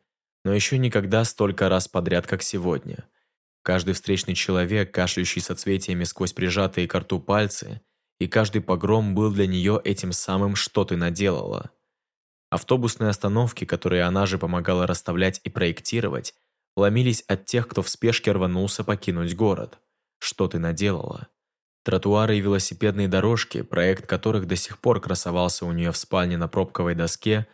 но еще никогда столько раз подряд, как сегодня. Каждый встречный человек, кашляющий соцветиями сквозь прижатые к рту пальцы – и каждый погром был для нее этим самым «что ты наделала». Автобусные остановки, которые она же помогала расставлять и проектировать, ломились от тех, кто в спешке рванулся покинуть город. Что ты наделала? Тротуары и велосипедные дорожки, проект которых до сих пор красовался у нее в спальне на пробковой доске,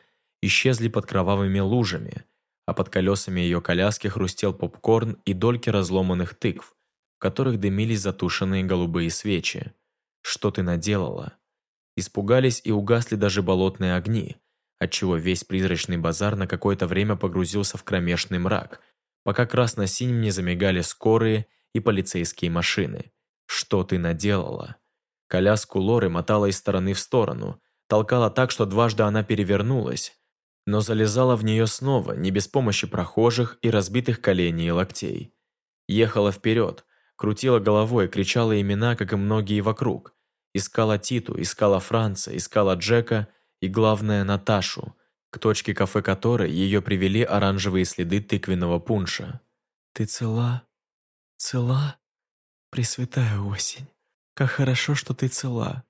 исчезли под кровавыми лужами, а под колесами ее коляски хрустел попкорн и дольки разломанных тыкв, в которых дымились затушенные голубые свечи. Что ты наделала?» Испугались и угасли даже болотные огни, отчего весь призрачный базар на какое-то время погрузился в кромешный мрак, пока красно-синим не замигали скорые и полицейские машины. «Что ты наделала?» Коляску Лоры мотала из стороны в сторону, толкала так, что дважды она перевернулась, но залезала в нее снова, не без помощи прохожих и разбитых коленей и локтей. Ехала вперед, крутила головой, кричала имена, как и многие вокруг. Искала Титу, искала Франца, искала Джека и, главное, Наташу, к точке кафе которой ее привели оранжевые следы тыквенного пунша. «Ты цела? Цела? Пресвятая осень, как хорошо, что ты цела!»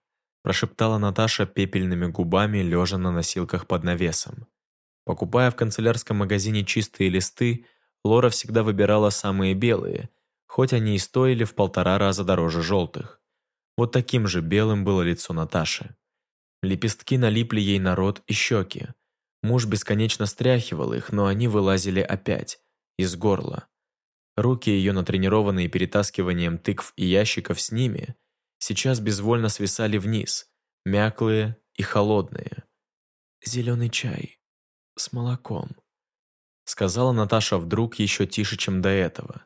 прошептала Наташа пепельными губами, лежа на носилках под навесом. Покупая в канцелярском магазине чистые листы, Лора всегда выбирала самые белые – хоть они и стоили в полтора раза дороже желтых. Вот таким же белым было лицо Наташи. Лепестки налипли ей на рот и щеки. Муж бесконечно стряхивал их, но они вылазили опять, из горла. Руки ее, натренированные перетаскиванием тыкв и ящиков с ними, сейчас безвольно свисали вниз, мяклые и холодные. «Зеленый чай с молоком», сказала Наташа вдруг еще тише, чем до этого.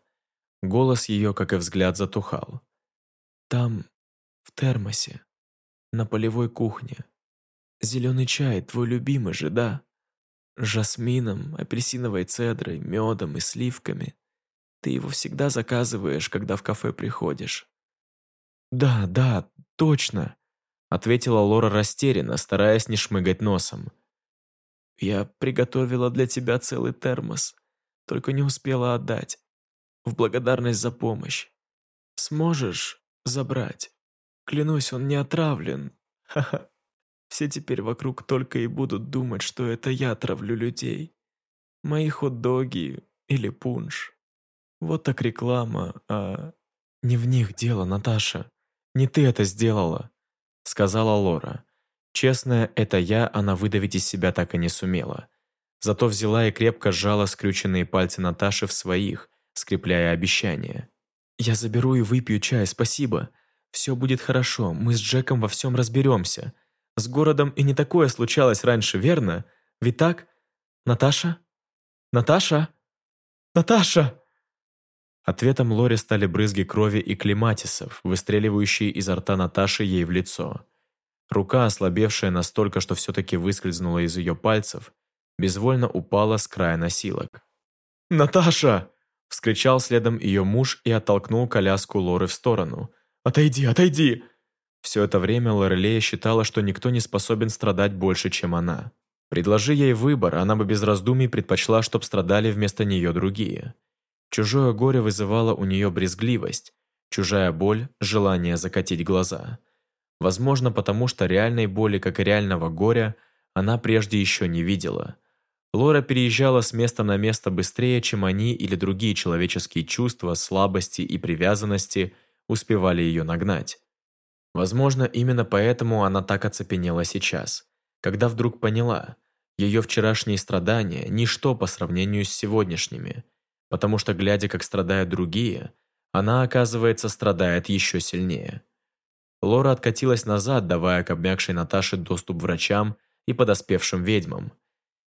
Голос ее, как и взгляд, затухал. «Там, в термосе, на полевой кухне. Зеленый чай, твой любимый же, да? С жасмином, апельсиновой цедрой, медом и сливками. Ты его всегда заказываешь, когда в кафе приходишь». «Да, да, точно», — ответила Лора растерянно, стараясь не шмыгать носом. «Я приготовила для тебя целый термос, только не успела отдать в благодарность за помощь. Сможешь забрать? Клянусь, он не отравлен. Ха-ха. Все теперь вокруг только и будут думать, что это я травлю людей. Мои хот-доги или пунш. Вот так реклама, а... Не в них дело, Наташа. Не ты это сделала, сказала Лора. Честная, это я, она выдавить из себя так и не сумела. Зато взяла и крепко сжала скрюченные пальцы Наташи в своих, скрепляя обещание. «Я заберу и выпью чай, спасибо. Все будет хорошо, мы с Джеком во всем разберемся. С городом и не такое случалось раньше, верно? Ведь так? Наташа? Наташа? Наташа!» Ответом Лоре стали брызги крови и клематисов, выстреливающие изо рта Наташи ей в лицо. Рука, ослабевшая настолько, что все-таки выскользнула из ее пальцев, безвольно упала с края носилок. «Наташа!» Вскричал следом ее муж и оттолкнул коляску Лоры в сторону. «Отойди, отойди!» Все это время Лорелея считала, что никто не способен страдать больше, чем она. Предложи ей выбор, она бы без раздумий предпочла, чтоб страдали вместо нее другие. Чужое горе вызывало у нее брезгливость, чужая боль – желание закатить глаза. Возможно, потому что реальной боли, как и реального горя, она прежде еще не видела. Лора переезжала с места на место быстрее, чем они или другие человеческие чувства, слабости и привязанности успевали ее нагнать. Возможно, именно поэтому она так оцепенела сейчас, когда вдруг поняла, ее вчерашние страдания – ничто по сравнению с сегодняшними, потому что, глядя, как страдают другие, она, оказывается, страдает еще сильнее. Лора откатилась назад, давая к обмякшей Наташе доступ врачам и подоспевшим ведьмам.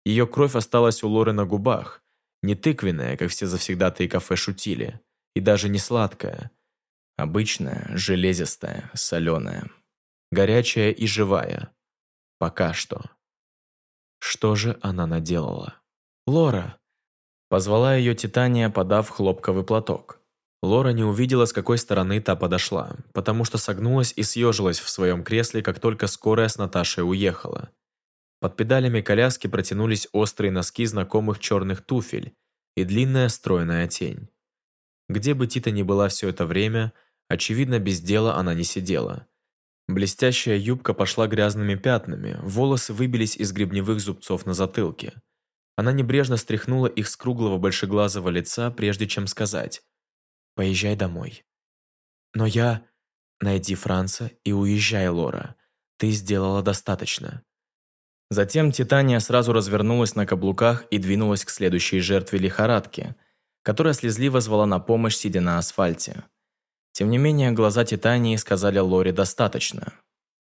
Ее кровь осталась у Лоры на губах, не тыквенная, как все завсегдатые кафе шутили, и даже не сладкая – Обычная, железистая, соленая. Горячая и живая. Пока что. Что же она наделала? «Лора!» Позвала ее Титания, подав хлопковый платок. Лора не увидела, с какой стороны та подошла, потому что согнулась и съежилась в своем кресле, как только скорая с Наташей уехала. Под педалями коляски протянулись острые носки знакомых черных туфель и длинная стройная тень. Где бы Тита ни была все это время, Очевидно, без дела она не сидела. Блестящая юбка пошла грязными пятнами, волосы выбились из гребневых зубцов на затылке. Она небрежно стряхнула их с круглого большеглазого лица, прежде чем сказать «Поезжай домой». «Но я...» «Найди Франца и уезжай, Лора. Ты сделала достаточно». Затем Титания сразу развернулась на каблуках и двинулась к следующей жертве лихорадки, которая слезливо звала на помощь, сидя на асфальте. Тем не менее, глаза Титании сказали Лоре достаточно.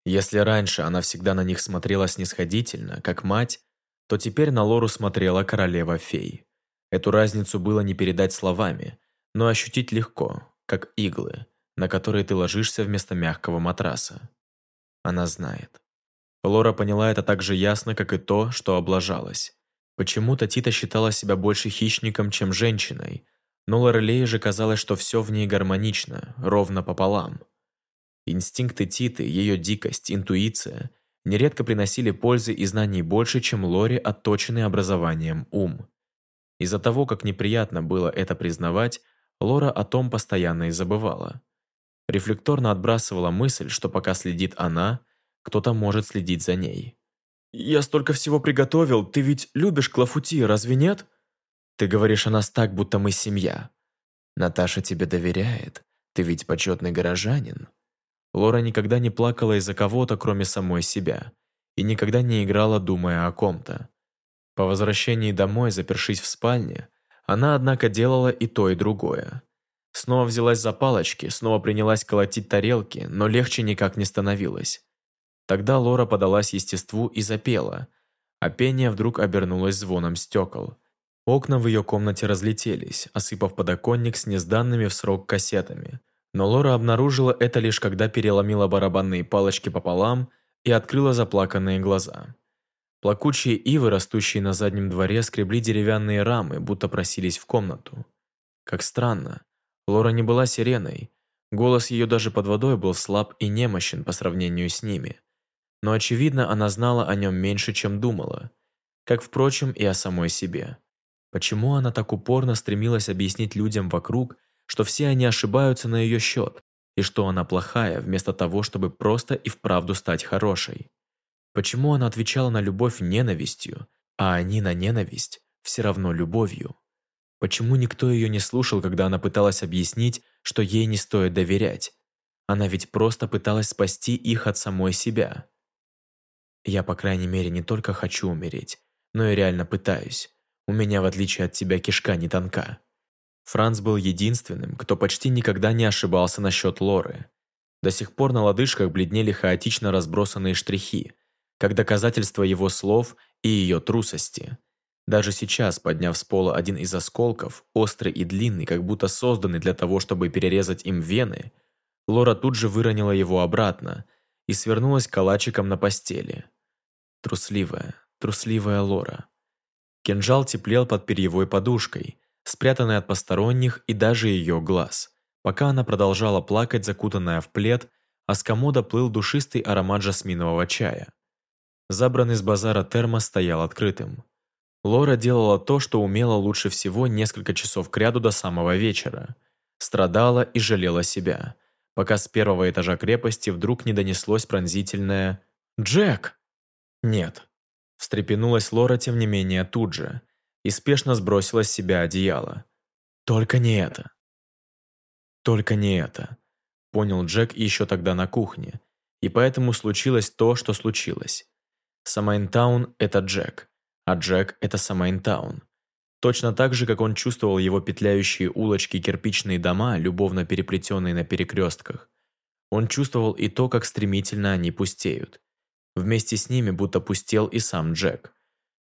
Если раньше она всегда на них смотрела снисходительно, как мать, то теперь на Лору смотрела королева-фей. Эту разницу было не передать словами, но ощутить легко, как иглы, на которые ты ложишься вместо мягкого матраса. Она знает. Лора поняла это так же ясно, как и то, что облажалась. Почему-то Тита считала себя больше хищником, чем женщиной – но Лорелее же казалось, что все в ней гармонично, ровно пополам. Инстинкты Титы, ее дикость, интуиция нередко приносили пользы и знаний больше, чем Лоре отточенный образованием ум. Из-за того, как неприятно было это признавать, Лора о том постоянно и забывала. Рефлекторно отбрасывала мысль, что пока следит она, кто-то может следить за ней. «Я столько всего приготовил, ты ведь любишь клафути, разве нет?» Ты говоришь о нас так, будто мы семья. Наташа тебе доверяет. Ты ведь почетный горожанин. Лора никогда не плакала из-за кого-то, кроме самой себя, и никогда не играла, думая о ком-то. По возвращении домой, запершись в спальне, она, однако, делала и то, и другое. Снова взялась за палочки, снова принялась колотить тарелки, но легче никак не становилось. Тогда Лора подалась естеству и запела, а пение вдруг обернулось звоном стекол – Окна в ее комнате разлетелись, осыпав подоконник с незданными в срок кассетами. Но Лора обнаружила это лишь когда переломила барабанные палочки пополам и открыла заплаканные глаза. Плакучие ивы, растущие на заднем дворе, скребли деревянные рамы, будто просились в комнату. Как странно. Лора не была сиреной. Голос ее даже под водой был слаб и немощен по сравнению с ними. Но, очевидно, она знала о нем меньше, чем думала. Как, впрочем, и о самой себе. Почему она так упорно стремилась объяснить людям вокруг, что все они ошибаются на ее счет, и что она плохая, вместо того, чтобы просто и вправду стать хорошей? Почему она отвечала на любовь ненавистью, а они на ненависть все равно любовью? Почему никто ее не слушал, когда она пыталась объяснить, что ей не стоит доверять? Она ведь просто пыталась спасти их от самой себя. Я, по крайней мере, не только хочу умереть, но и реально пытаюсь. У меня, в отличие от тебя, кишка не тонка. Франц был единственным, кто почти никогда не ошибался насчет Лоры. До сих пор на лодыжках бледнели хаотично разбросанные штрихи, как доказательство его слов и ее трусости. Даже сейчас, подняв с пола один из осколков, острый и длинный, как будто созданный для того, чтобы перерезать им вены, Лора тут же выронила его обратно и свернулась калачиком на постели. Трусливая, трусливая Лора. Кинжал теплел под перьевой подушкой, спрятанный от посторонних и даже ее глаз. Пока она продолжала плакать, закутанная в плед, а с комода плыл душистый аромат жасминового чая. Забранный с базара термос стоял открытым. Лора делала то, что умела лучше всего несколько часов кряду до самого вечера. Страдала и жалела себя, пока с первого этажа крепости вдруг не донеслось пронзительное «Джек!» «Нет». Встрепенулась Лора, тем не менее, тут же, и спешно сбросила с себя одеяло. «Только не это!» «Только не это!» Понял Джек еще тогда на кухне, и поэтому случилось то, что случилось. Самайнтаун – это Джек, а Джек – это Самайнтаун. Точно так же, как он чувствовал его петляющие улочки кирпичные дома, любовно переплетенные на перекрестках. Он чувствовал и то, как стремительно они пустеют. Вместе с ними будто пустел и сам Джек.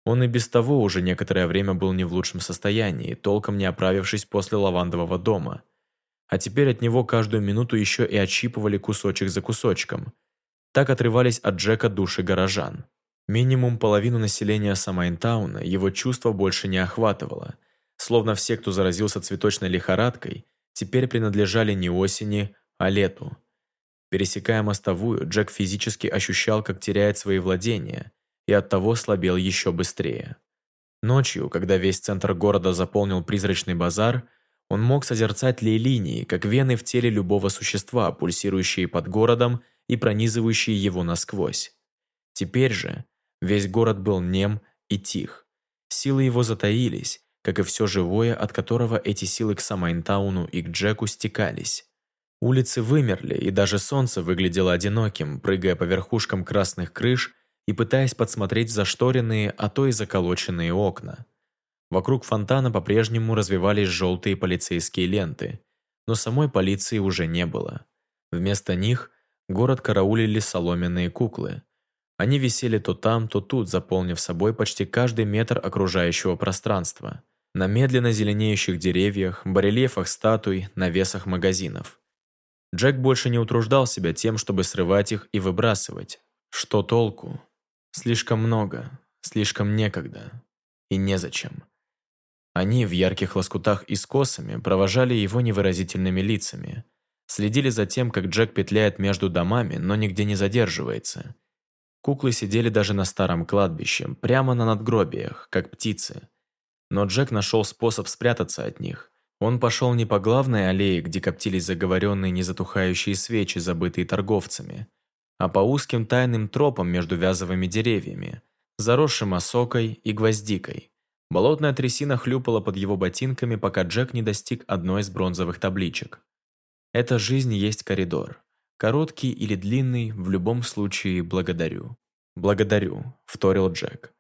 Он и без того уже некоторое время был не в лучшем состоянии, толком не оправившись после лавандового дома. А теперь от него каждую минуту еще и отщипывали кусочек за кусочком. Так отрывались от Джека души горожан. Минимум половину населения Самайнтауна его чувство больше не охватывало. Словно все, кто заразился цветочной лихорадкой, теперь принадлежали не осени, а лету. Пересекая мостовую, Джек физически ощущал, как теряет свои владения, и оттого слабел еще быстрее. Ночью, когда весь центр города заполнил призрачный базар, он мог созерцать лей-линии, как вены в теле любого существа, пульсирующие под городом и пронизывающие его насквозь. Теперь же весь город был нем и тих. Силы его затаились, как и все живое, от которого эти силы к Самайнтауну и к Джеку стекались. Улицы вымерли, и даже солнце выглядело одиноким, прыгая по верхушкам красных крыш и пытаясь подсмотреть зашторенные, а то и заколоченные окна. Вокруг фонтана по-прежнему развивались желтые полицейские ленты, но самой полиции уже не было. Вместо них город караулили соломенные куклы. Они висели то там, то тут, заполнив собой почти каждый метр окружающего пространства. На медленно зеленеющих деревьях, барельефах статуй, навесах магазинов. Джек больше не утруждал себя тем, чтобы срывать их и выбрасывать. Что толку? Слишком много, слишком некогда. И незачем. Они в ярких лоскутах и с косами провожали его невыразительными лицами. Следили за тем, как Джек петляет между домами, но нигде не задерживается. Куклы сидели даже на старом кладбище, прямо на надгробиях, как птицы. Но Джек нашел способ спрятаться от них. Он пошел не по главной аллее, где коптились заговоренные незатухающие свечи, забытые торговцами, а по узким тайным тропам между вязовыми деревьями, заросшим осокой и гвоздикой. Болотная трясина хлюпала под его ботинками, пока Джек не достиг одной из бронзовых табличек. «Эта жизнь есть коридор. Короткий или длинный, в любом случае благодарю». «Благодарю», — вторил Джек.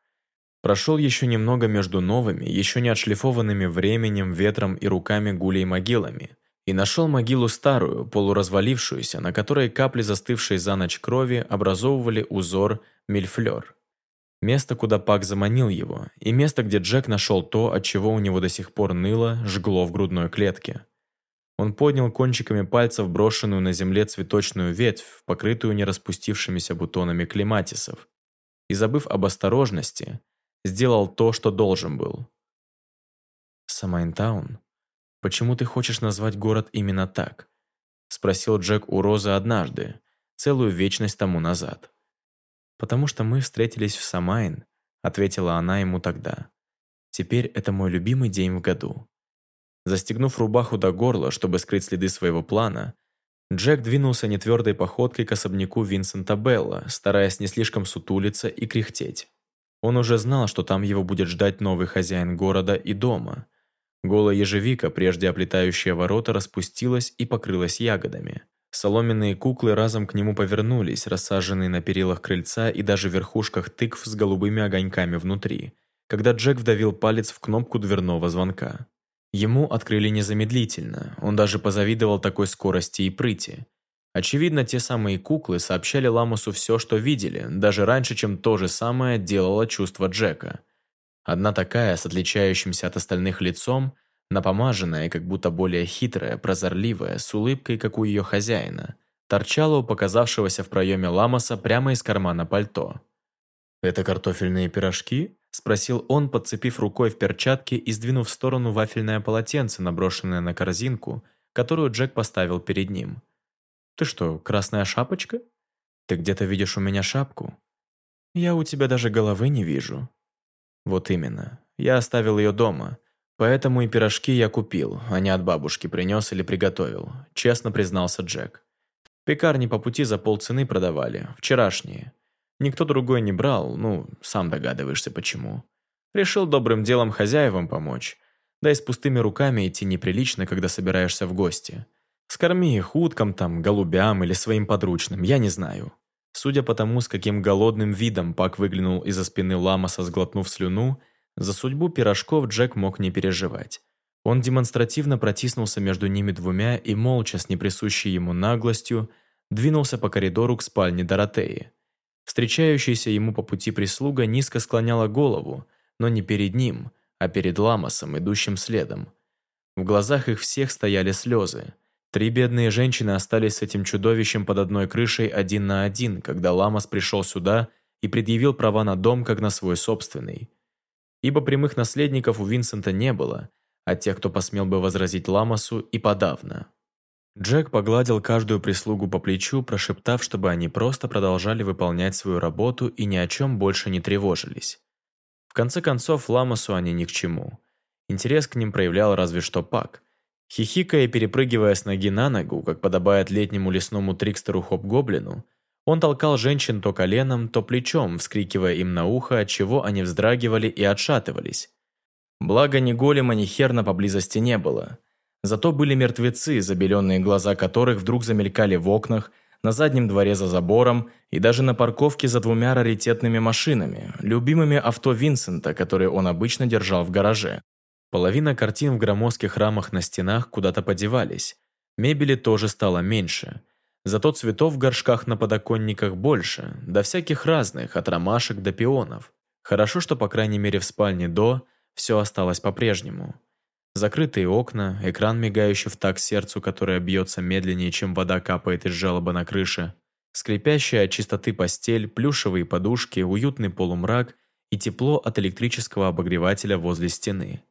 Прошел еще немного между новыми, еще не отшлифованными временем, ветром и руками гулей могилами, и нашел могилу старую, полуразвалившуюся, на которой капли застывшей за ночь крови образовывали узор мильфлер. Место, куда Пак заманил его, и место, где Джек нашел то, от чего у него до сих пор ныло, жгло в грудной клетке. Он поднял кончиками пальцев брошенную на земле цветочную ветвь, покрытую нераспустившимися бутонами клематисов, и, забыв об осторожности, сделал то, что должен был. «Самайнтаун? Почему ты хочешь назвать город именно так?» Спросил Джек у Розы однажды, целую вечность тому назад. «Потому что мы встретились в Самайн», ответила она ему тогда. «Теперь это мой любимый день в году». Застегнув рубаху до горла, чтобы скрыть следы своего плана, Джек двинулся нетвердой походкой к особняку Винсента Белла, стараясь не слишком сутулиться и кряхтеть. Он уже знал, что там его будет ждать новый хозяин города и дома. Голая ежевика, прежде оплетающая ворота, распустилась и покрылась ягодами. Соломенные куклы разом к нему повернулись, рассаженные на перилах крыльца и даже верхушках тыкв с голубыми огоньками внутри, когда Джек вдавил палец в кнопку дверного звонка. Ему открыли незамедлительно, он даже позавидовал такой скорости и прыти. Очевидно, те самые куклы сообщали Ламусу все, что видели, даже раньше, чем то же самое делало чувство Джека. Одна такая, с отличающимся от остальных лицом, напомаженная, как будто более хитрая, прозорливая, с улыбкой, как у ее хозяина, торчала у показавшегося в проеме Ламоса прямо из кармана пальто. «Это картофельные пирожки?» Спросил он, подцепив рукой в перчатке и сдвинув в сторону вафельное полотенце, наброшенное на корзинку, которую Джек поставил перед ним. «Ты что, красная шапочка? Ты где-то видишь у меня шапку? Я у тебя даже головы не вижу». «Вот именно. Я оставил ее дома. Поэтому и пирожки я купил, а не от бабушки принес или приготовил», честно признался Джек. «Пекарни по пути за полцены продавали, вчерашние. Никто другой не брал, ну, сам догадываешься почему. Решил добрым делом хозяевам помочь. Да и с пустыми руками идти неприлично, когда собираешься в гости. Скорми их уткам там, голубям или своим подручным, я не знаю. Судя по тому, с каким голодным видом Пак выглянул из-за спины Ламаса, сглотнув слюну, за судьбу пирожков Джек мог не переживать. Он демонстративно протиснулся между ними двумя и молча, с неприсущей ему наглостью, двинулся по коридору к спальне Доротеи. Встречающаяся ему по пути прислуга низко склоняла голову, но не перед ним, а перед Ламосом, идущим следом. В глазах их всех стояли слезы. Три бедные женщины остались с этим чудовищем под одной крышей один на один, когда Ламос пришел сюда и предъявил права на дом как на свой собственный. Ибо прямых наследников у Винсента не было, а тех, кто посмел бы возразить Ламосу, и подавно. Джек погладил каждую прислугу по плечу, прошептав, чтобы они просто продолжали выполнять свою работу и ни о чем больше не тревожились. В конце концов, Ламасу они ни к чему. Интерес к ним проявлял разве что Пак. Хихикая и перепрыгивая с ноги на ногу, как подобает летнему лесному трикстеру-хоп-гоблину, он толкал женщин то коленом, то плечом, вскрикивая им на ухо, от чего они вздрагивали и отшатывались. Благо ни голема, ни херна поблизости не было – Зато были мертвецы, забеленные глаза которых вдруг замелькали в окнах, на заднем дворе за забором и даже на парковке за двумя раритетными машинами, любимыми авто Винсента, которые он обычно держал в гараже. Половина картин в громоздких рамах на стенах куда-то подевались. Мебели тоже стало меньше. Зато цветов в горшках на подоконниках больше, до всяких разных, от ромашек до пионов. Хорошо, что по крайней мере в спальне до все осталось по-прежнему. Закрытые окна, экран, мигающий в такт сердцу, которое бьется медленнее, чем вода капает из желоба на крыше, скрипящая от чистоты постель, плюшевые подушки, уютный полумрак и тепло от электрического обогревателя возле стены.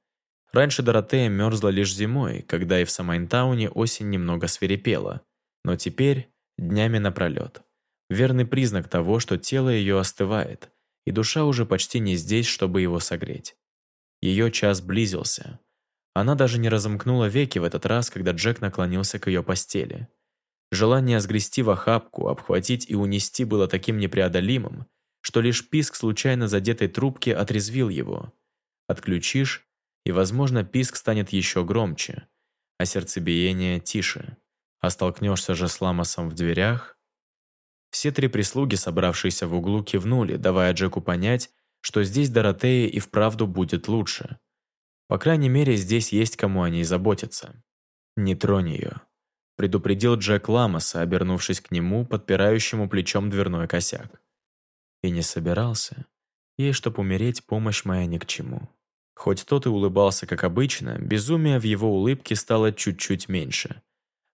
Раньше Доротея мерзла лишь зимой, когда и в Самайнтауне осень немного свирепела, но теперь днями напролет. Верный признак того, что тело ее остывает, и душа уже почти не здесь, чтобы его согреть. Ее час близился – она даже не разомкнула веки в этот раз, когда Джек наклонился к ее постели. Желание сгрести в охапку, обхватить и унести было таким непреодолимым, что лишь писк случайно задетой трубки отрезвил его. Отключишь, и, возможно, писк станет еще громче, а сердцебиение тише. А столкнешься же с Ламосом в дверях. Все три прислуги, собравшиеся в углу, кивнули, давая Джеку понять, что здесь Доротея и вправду будет лучше. По крайней мере, здесь есть кому о ней заботиться. «Не тронь ее», – предупредил Джек Ламоса, обернувшись к нему, подпирающему плечом дверной косяк. И не собирался. Ей, чтоб умереть, помощь моя ни к чему. Хоть тот и улыбался, как обычно, безумие в его улыбке стало чуть-чуть меньше.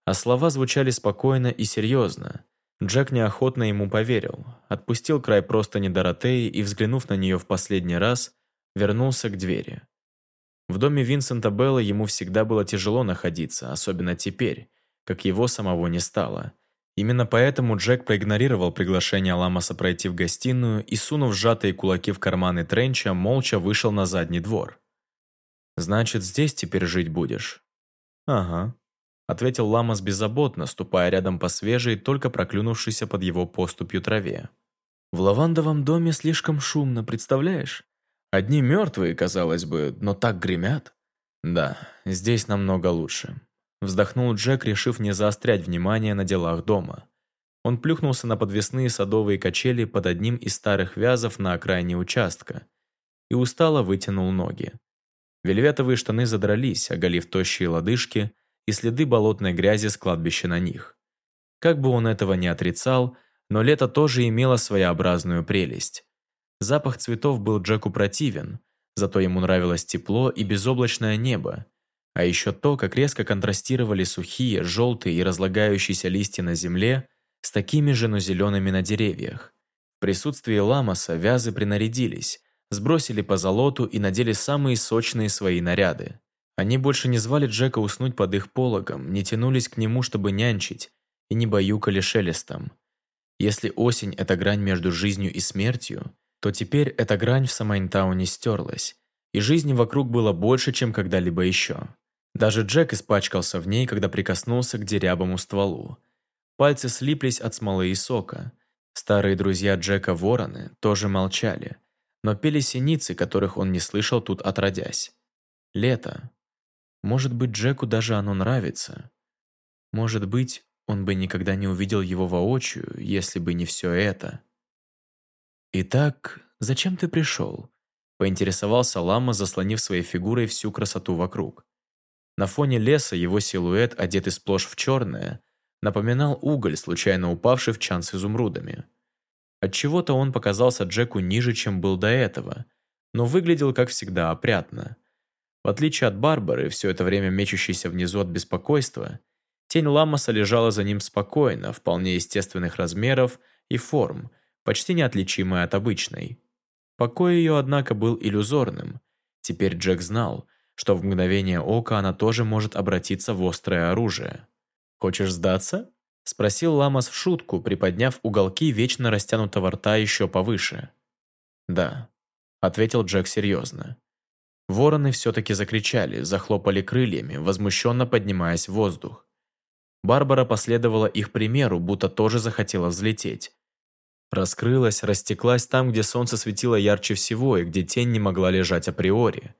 А слова звучали спокойно и серьезно. Джек неохотно ему поверил, отпустил край просто не Доротеи и, взглянув на нее в последний раз, вернулся к двери. В доме Винсента Белла ему всегда было тяжело находиться, особенно теперь, как его самого не стало. Именно поэтому Джек проигнорировал приглашение Ламаса пройти в гостиную и, сунув сжатые кулаки в карманы Тренча, молча вышел на задний двор. «Значит, здесь теперь жить будешь?» «Ага», — ответил Ламас беззаботно, ступая рядом по свежей, только проклюнувшейся под его поступью траве. «В лавандовом доме слишком шумно, представляешь? Одни мертвые, казалось бы, но так гремят. Да, здесь намного лучше. Вздохнул Джек, решив не заострять внимание на делах дома. Он плюхнулся на подвесные садовые качели под одним из старых вязов на окраине участка и устало вытянул ноги. Вельветовые штаны задрались, оголив тощие лодыжки и следы болотной грязи с кладбища на них. Как бы он этого не отрицал, но лето тоже имело своеобразную прелесть. Запах цветов был Джеку противен, зато ему нравилось тепло и безоблачное небо. А еще то, как резко контрастировали сухие, желтые и разлагающиеся листья на земле с такими же, но зелеными на деревьях. В присутствии Ламаса вязы принарядились, сбросили по золоту и надели самые сочные свои наряды. Они больше не звали Джека уснуть под их пологом, не тянулись к нему, чтобы нянчить, и не баюкали шелестом. Если осень – это грань между жизнью и смертью, то теперь эта грань в Самайнтауне стерлась, и жизни вокруг было больше, чем когда-либо еще. Даже Джек испачкался в ней, когда прикоснулся к дерябому стволу. Пальцы слиплись от смолы и сока. Старые друзья Джека Вороны тоже молчали, но пели синицы, которых он не слышал тут отродясь. Лето. Может быть, Джеку даже оно нравится. Может быть, он бы никогда не увидел его воочию, если бы не все это. «Итак, зачем ты пришел?» поинтересовался Лама, заслонив своей фигурой всю красоту вокруг. На фоне леса его силуэт, одетый сплошь в черное, напоминал уголь, случайно упавший в чан с изумрудами. Отчего-то он показался Джеку ниже, чем был до этого, но выглядел, как всегда, опрятно. В отличие от Барбары, все это время мечущейся внизу от беспокойства, тень Ламаса лежала за ним спокойно, вполне естественных размеров и форм, почти неотличимая от обычной. Покой ее, однако, был иллюзорным. Теперь Джек знал, что в мгновение ока она тоже может обратиться в острое оружие. «Хочешь сдаться?» – спросил Ламас в шутку, приподняв уголки вечно растянутого рта еще повыше. «Да», – ответил Джек серьезно. Вороны все-таки закричали, захлопали крыльями, возмущенно поднимаясь в воздух. Барбара последовала их примеру, будто тоже захотела взлететь. Раскрылась, растеклась там, где солнце светило ярче всего и где тень не могла лежать априори.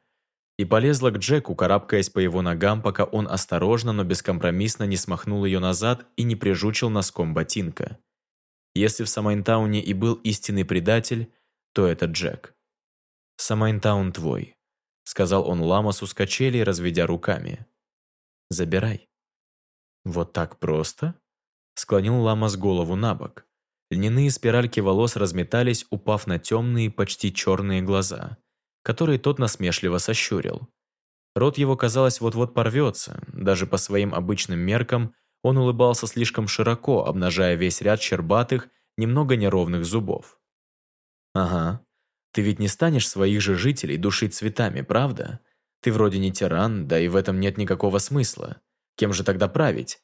И полезла к Джеку, карабкаясь по его ногам, пока он осторожно, но бескомпромиссно не смахнул ее назад и не прижучил носком ботинка. Если в Самайнтауне и был истинный предатель, то это Джек. «Самайнтаун твой», — сказал он Ламасу с качелей, разведя руками. «Забирай». «Вот так просто?» — склонил Ламас голову на бок. Льняные спиральки волос разметались, упав на темные, почти черные глаза, которые тот насмешливо сощурил. Рот его, казалось, вот-вот порвется, даже по своим обычным меркам он улыбался слишком широко, обнажая весь ряд щербатых, немного неровных зубов. «Ага, ты ведь не станешь своих же жителей душить цветами, правда? Ты вроде не тиран, да и в этом нет никакого смысла. Кем же тогда править?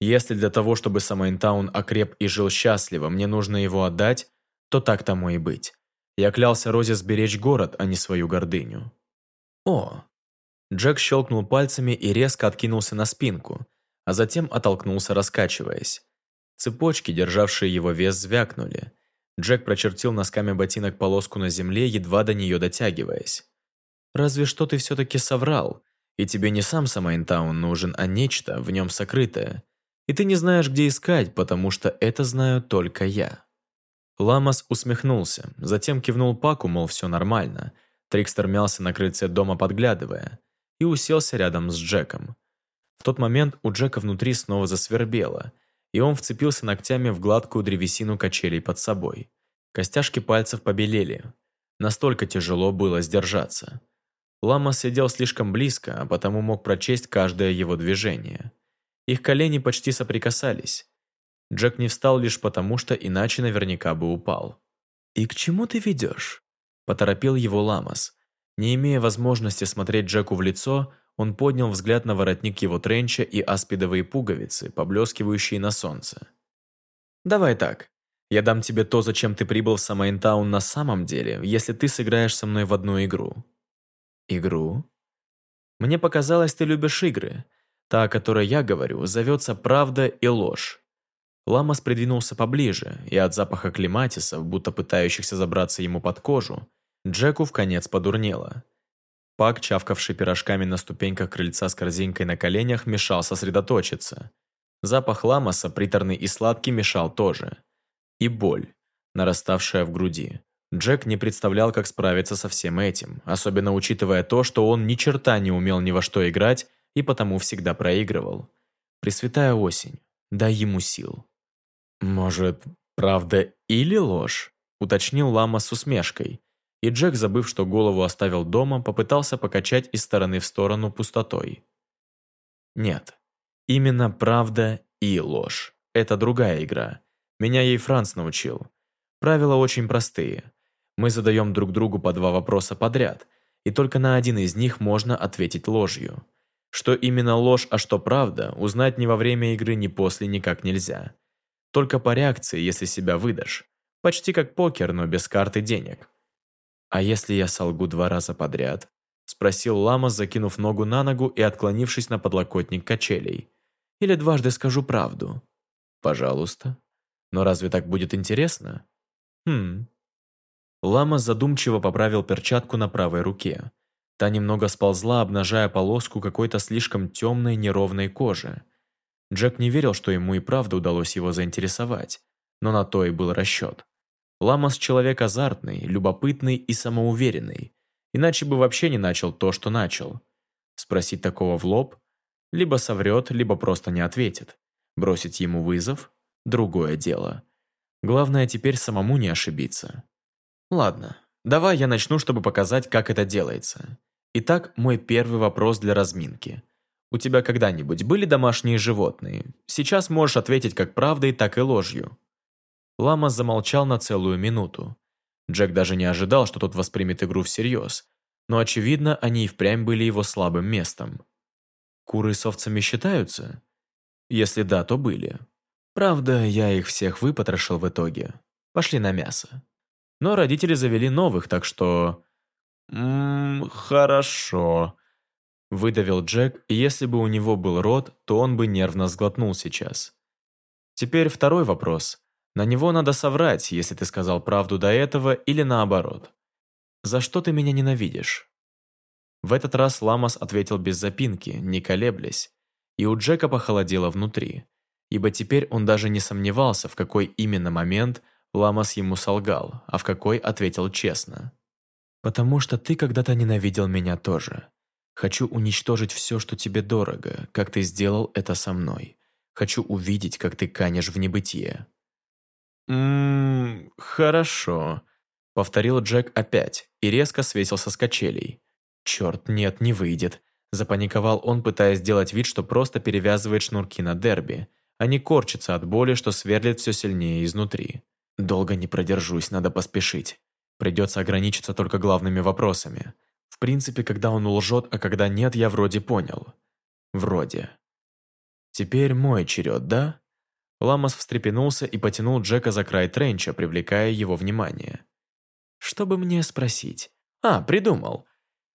Если для того, чтобы Самайнтаун окреп и жил счастливо, мне нужно его отдать, то так тому и быть. Я клялся Розе сберечь город, а не свою гордыню. О! Джек щелкнул пальцами и резко откинулся на спинку, а затем оттолкнулся, раскачиваясь. Цепочки, державшие его вес, звякнули. Джек прочертил носками ботинок полоску на земле, едва до нее дотягиваясь. «Разве что ты все-таки соврал, и тебе не сам Самайнтаун нужен, а нечто, в нем сокрытое. И ты не знаешь, где искать, потому что это знаю только я». Ламас усмехнулся, затем кивнул Паку, мол, все нормально. Трикстер мялся на крыльце дома, подглядывая, и уселся рядом с Джеком. В тот момент у Джека внутри снова засвербело, и он вцепился ногтями в гладкую древесину качелей под собой. Костяшки пальцев побелели. Настолько тяжело было сдержаться. Ламас сидел слишком близко, а потому мог прочесть каждое его движение – их колени почти соприкасались. Джек не встал лишь потому, что иначе наверняка бы упал. «И к чему ты ведешь?» – поторопил его Ламас. Не имея возможности смотреть Джеку в лицо, он поднял взгляд на воротник его тренча и аспидовые пуговицы, поблескивающие на солнце. «Давай так. Я дам тебе то, зачем ты прибыл в Самайнтаун на самом деле, если ты сыграешь со мной в одну игру». «Игру?» «Мне показалось, ты любишь игры. Та, о которой я говорю, зовется «Правда и ложь». Ламас придвинулся поближе, и от запаха клематисов, будто пытающихся забраться ему под кожу, Джеку в конец подурнело. Пак, чавкавший пирожками на ступеньках крыльца с корзинкой на коленях, мешал сосредоточиться. Запах ламаса, приторный и сладкий, мешал тоже. И боль, нараставшая в груди. Джек не представлял, как справиться со всем этим, особенно учитывая то, что он ни черта не умел ни во что играть и потому всегда проигрывал. Пресвятая осень, дай ему сил. «Может, правда или ложь?» – уточнил Лама с усмешкой. И Джек, забыв, что голову оставил дома, попытался покачать из стороны в сторону пустотой. «Нет, именно правда и ложь. Это другая игра. Меня ей Франц научил. Правила очень простые. Мы задаем друг другу по два вопроса подряд, и только на один из них можно ответить ложью. Что именно ложь, а что правда, узнать ни во время игры, ни после никак нельзя. Только по реакции, если себя выдашь. Почти как покер, но без карты денег. «А если я солгу два раза подряд?» Спросил лама, закинув ногу на ногу и отклонившись на подлокотник качелей. «Или дважды скажу правду?» «Пожалуйста. Но разве так будет интересно?» «Хм». Лама задумчиво поправил перчатку на правой руке. Та немного сползла, обнажая полоску какой-то слишком темной неровной кожи. Джек не верил, что ему и правда удалось его заинтересовать, но на то и был расчет. Ламас человек азартный, любопытный и самоуверенный, иначе бы вообще не начал то, что начал. Спросить такого в лоб? Либо соврет, либо просто не ответит. Бросить ему вызов? Другое дело. Главное теперь самому не ошибиться. Ладно, давай я начну, чтобы показать, как это делается. Итак, мой первый вопрос для разминки. У тебя когда-нибудь были домашние животные? Сейчас можешь ответить как правдой, так и ложью. Лама замолчал на целую минуту. Джек даже не ожидал, что тот воспримет игру всерьез, но, очевидно, они и впрямь были его слабым местом. Куры с овцами считаются? Если да, то были. Правда, я их всех выпотрошил в итоге. Пошли на мясо. Но родители завели новых, так что... «Ммм, хорошо», – выдавил Джек, и если бы у него был рот, то он бы нервно сглотнул сейчас. Теперь второй вопрос. На него надо соврать, если ты сказал правду до этого, или наоборот. «За что ты меня ненавидишь?» В этот раз Ламас ответил без запинки, не колеблясь, и у Джека похолодело внутри, ибо теперь он даже не сомневался, в какой именно момент Ламас ему солгал, а в какой ответил честно. «Потому что ты когда-то ненавидел меня тоже. Хочу уничтожить все, что тебе дорого, как ты сделал это со мной. Хочу увидеть, как ты канешь в небытие». «Ммм, хорошо», — повторил Джек опять и резко свесился с качелей. «Черт, нет, не выйдет», — запаниковал он, пытаясь сделать вид, что просто перевязывает шнурки на дерби, а не корчится от боли, что сверлит все сильнее изнутри. «Долго не продержусь, надо поспешить. Придется ограничиться только главными вопросами. В принципе, когда он лжет, а когда нет, я вроде понял. Вроде. Теперь мой черед, да?» Ламос встрепенулся и потянул Джека за край тренча, привлекая его внимание. «Чтобы мне спросить?» «А, придумал.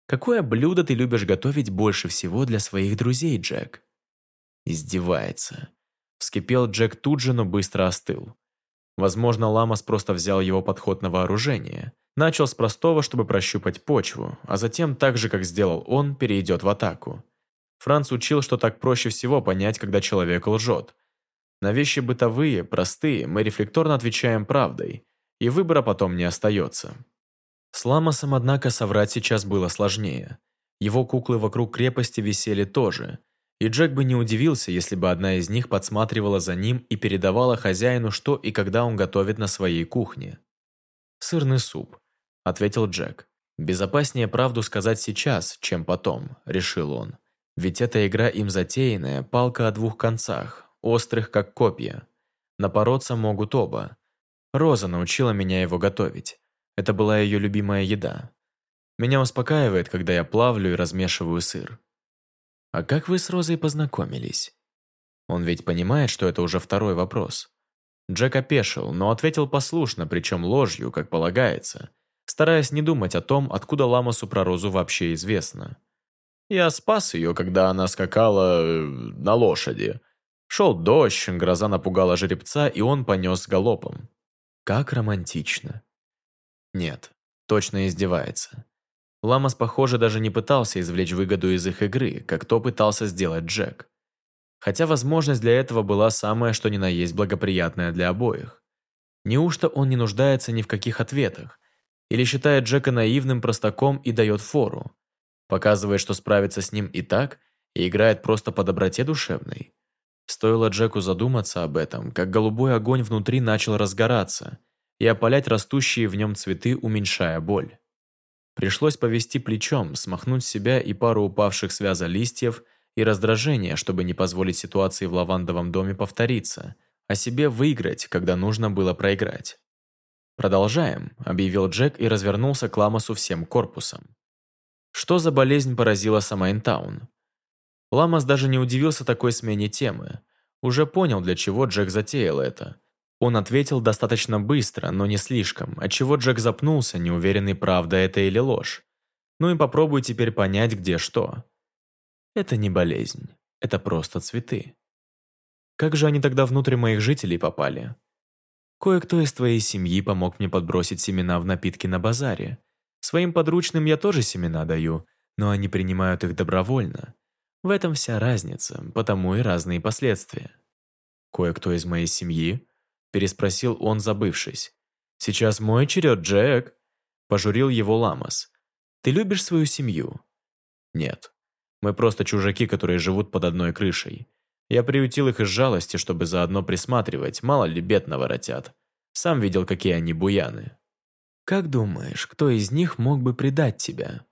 Какое блюдо ты любишь готовить больше всего для своих друзей, Джек?» Издевается. Вскипел Джек тут же, но быстро остыл. Возможно, Ламос просто взял его подход на вооружение. Начал с простого, чтобы прощупать почву, а затем, так же, как сделал он, перейдет в атаку. Франц учил, что так проще всего понять, когда человек лжет, на вещи бытовые, простые, мы рефлекторно отвечаем правдой, и выбора потом не остается. С Ламосом, однако, соврать сейчас было сложнее. Его куклы вокруг крепости висели тоже, и Джек бы не удивился, если бы одна из них подсматривала за ним и передавала хозяину, что и когда он готовит на своей кухне. «Сырный суп», — ответил Джек. «Безопаснее правду сказать сейчас, чем потом», — решил он. «Ведь эта игра им затеянная, палка о двух концах, острых как копья. Напороться могут оба. Роза научила меня его готовить. Это была ее любимая еда. Меня успокаивает, когда я плавлю и размешиваю сыр. А как вы с Розой познакомились? Он ведь понимает, что это уже второй вопрос. Джек опешил, но ответил послушно, причем ложью, как полагается, стараясь не думать о том, откуда Ламасу про Розу вообще известно. Я спас ее, когда она скакала э, на лошади. Шел дождь, гроза напугала жеребца, и он понес галопом. Как романтично. Нет, точно издевается. Ламас, похоже, даже не пытался извлечь выгоду из их игры, как то пытался сделать Джек. Хотя возможность для этого была самая что ни на есть благоприятная для обоих. Неужто он не нуждается ни в каких ответах? Или считает Джека наивным простаком и дает фору? Показывает, что справится с ним и так, и играет просто по доброте душевной? Стоило Джеку задуматься об этом, как голубой огонь внутри начал разгораться и опалять растущие в нем цветы, уменьшая боль. Пришлось повести плечом, смахнуть себя и пару упавших с вяза листьев и раздражение, чтобы не позволить ситуации в лавандовом доме повториться, а себе выиграть, когда нужно было проиграть. «Продолжаем», – объявил Джек и развернулся к Ламасу всем корпусом. Что за болезнь поразила Самайнтаун? Ламас даже не удивился такой смене темы. Уже понял, для чего Джек затеял это. Он ответил достаточно быстро, но не слишком, отчего Джек запнулся, неуверенный, правда это или ложь. Ну и попробуй теперь понять, где что. Это не болезнь, это просто цветы. Как же они тогда внутрь моих жителей попали? Кое-кто из твоей семьи помог мне подбросить семена в напитки на базаре. Своим подручным я тоже семена даю, но они принимают их добровольно. В этом вся разница, потому и разные последствия. «Кое-кто из моей семьи?» – переспросил он, забывшись. «Сейчас мой черед, Джек!» – пожурил его Ламас. «Ты любишь свою семью?» «Нет. Мы просто чужаки, которые живут под одной крышей. Я приютил их из жалости, чтобы заодно присматривать, мало ли бед наворотят. Сам видел, какие они буяны». «Как думаешь, кто из них мог бы предать тебя?»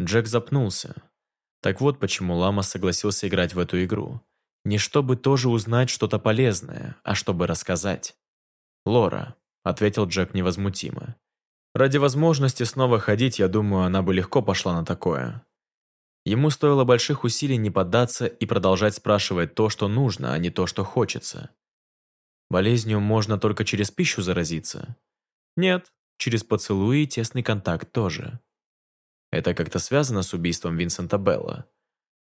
Джек запнулся. Так вот почему Лама согласился играть в эту игру. Не чтобы тоже узнать что-то полезное, а чтобы рассказать. «Лора», — ответил Джек невозмутимо. «Ради возможности снова ходить, я думаю, она бы легко пошла на такое». Ему стоило больших усилий не поддаться и продолжать спрашивать то, что нужно, а не то, что хочется. Болезнью можно только через пищу заразиться? Нет, через поцелуи и тесный контакт тоже. Это как-то связано с убийством Винсента Белла?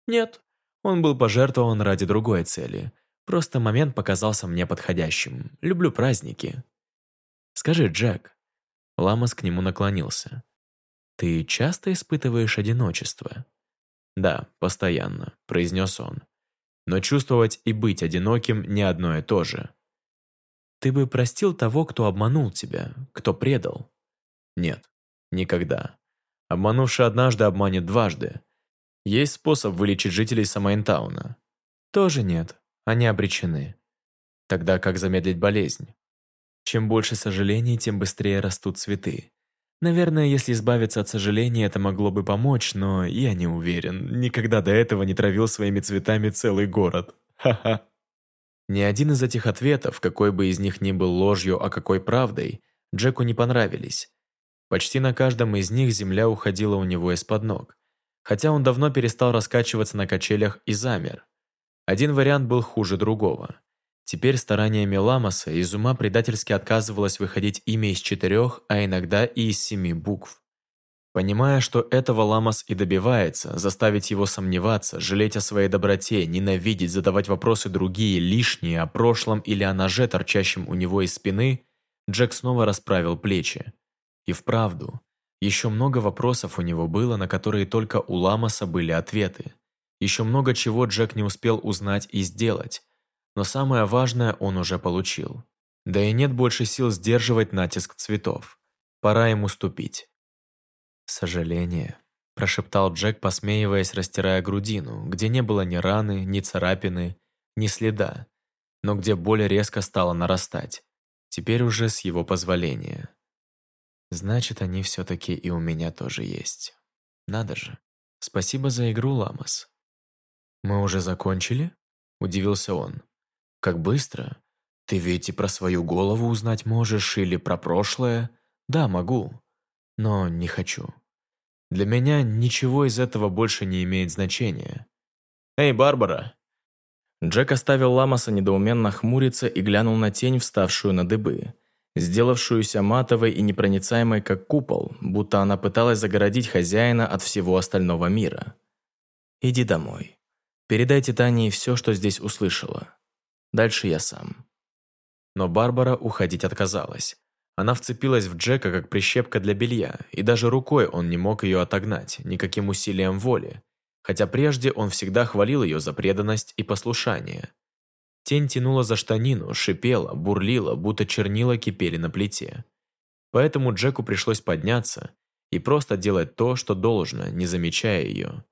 Нет, он был пожертвован ради другой цели. Просто момент показался мне подходящим. Люблю праздники. Скажи, Джек. Ламас к нему наклонился. Ты часто испытываешь одиночество? Да, постоянно, произнес он. Но чувствовать и быть одиноким не одно и то же. Ты бы простил того, кто обманул тебя, кто предал? Нет, никогда. Обманувший однажды обманет дважды. Есть способ вылечить жителей Самайнтауна? Тоже нет, они обречены. Тогда как замедлить болезнь? Чем больше сожалений, тем быстрее растут цветы. Наверное, если избавиться от сожаления, это могло бы помочь, но я не уверен. Никогда до этого не травил своими цветами целый город. Ха-ха. Ни один из этих ответов, какой бы из них ни был ложью, а какой правдой, Джеку не понравились. Почти на каждом из них земля уходила у него из-под ног хотя он давно перестал раскачиваться на качелях и замер. Один вариант был хуже другого. Теперь стараниями Ламаса из ума предательски отказывалось выходить имя из четырех, а иногда и из семи букв. Понимая, что этого Ламас и добивается, заставить его сомневаться, жалеть о своей доброте, ненавидеть, задавать вопросы другие, лишние, о прошлом или о ноже, торчащем у него из спины, Джек снова расправил плечи. И вправду, еще много вопросов у него было, на которые только у Ламаса были ответы. Еще много чего Джек не успел узнать и сделать. Но самое важное он уже получил. Да и нет больше сил сдерживать натиск цветов. Пора ему ступить. «Сожаление», – прошептал Джек, посмеиваясь, растирая грудину, где не было ни раны, ни царапины, ни следа, но где боль резко стала нарастать. Теперь уже с его позволения. Значит, они все-таки и у меня тоже есть. Надо же. Спасибо за игру, Ламас. Мы уже закончили? Удивился он. Как быстро? Ты ведь и про свою голову узнать можешь, или про прошлое? Да, могу. Но не хочу. Для меня ничего из этого больше не имеет значения. «Эй, Барбара!» Джек оставил Ламаса недоуменно хмуриться и глянул на тень, вставшую на дыбы сделавшуюся матовой и непроницаемой, как купол, будто она пыталась загородить хозяина от всего остального мира. «Иди домой. Передайте Тане все, что здесь услышала. Дальше я сам». Но Барбара уходить отказалась. Она вцепилась в Джека, как прищепка для белья, и даже рукой он не мог ее отогнать, никаким усилием воли, хотя прежде он всегда хвалил ее за преданность и послушание. Тень тянула за штанину, шипела, бурлила, будто чернила кипели на плите. Поэтому Джеку пришлось подняться и просто делать то, что должно, не замечая ее.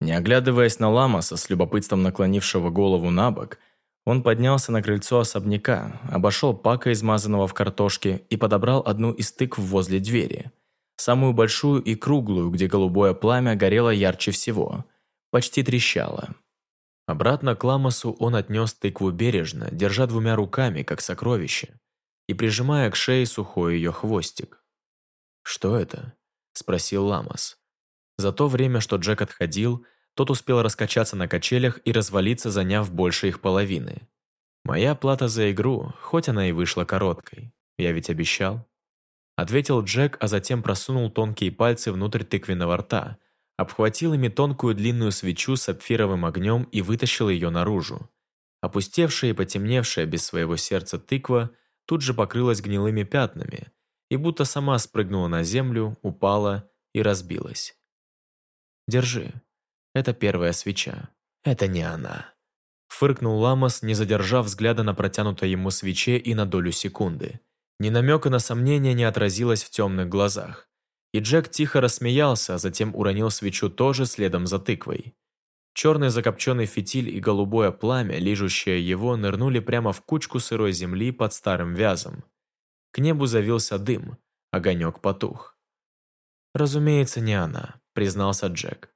Не оглядываясь на Ламаса с любопытством наклонившего голову на бок, он поднялся на крыльцо особняка, обошел Пака, измазанного в картошке, и подобрал одну из тыкв возле двери. Самую большую и круглую, где голубое пламя горело ярче всего. Почти трещало. Обратно к Ламасу он отнес тыкву бережно, держа двумя руками, как сокровище. и прижимая к шее сухой ее хвостик. «Что это?» – спросил Ламас. За то время, что Джек отходил, тот успел раскачаться на качелях и развалиться, заняв больше их половины. «Моя плата за игру, хоть она и вышла короткой. Я ведь обещал». Ответил Джек, а затем просунул тонкие пальцы внутрь тыквенного рта, обхватил ими тонкую длинную свечу с сапфировым огнем и вытащил ее наружу. Опустевшая и потемневшая без своего сердца тыква тут же покрылась гнилыми пятнами и будто сама спрыгнула на землю, упала и разбилась. «Держи. Это первая свеча. Это не она». Фыркнул Ламос, не задержав взгляда на протянутой ему свече и на долю секунды. Ни намека на сомнение не отразилось в темных глазах. И Джек тихо рассмеялся, а затем уронил свечу тоже следом за тыквой. Черный закопченный фитиль и голубое пламя, лижущее его, нырнули прямо в кучку сырой земли под старым вязом. К небу завился дым, огонек потух. «Разумеется, не она», — признался Джек.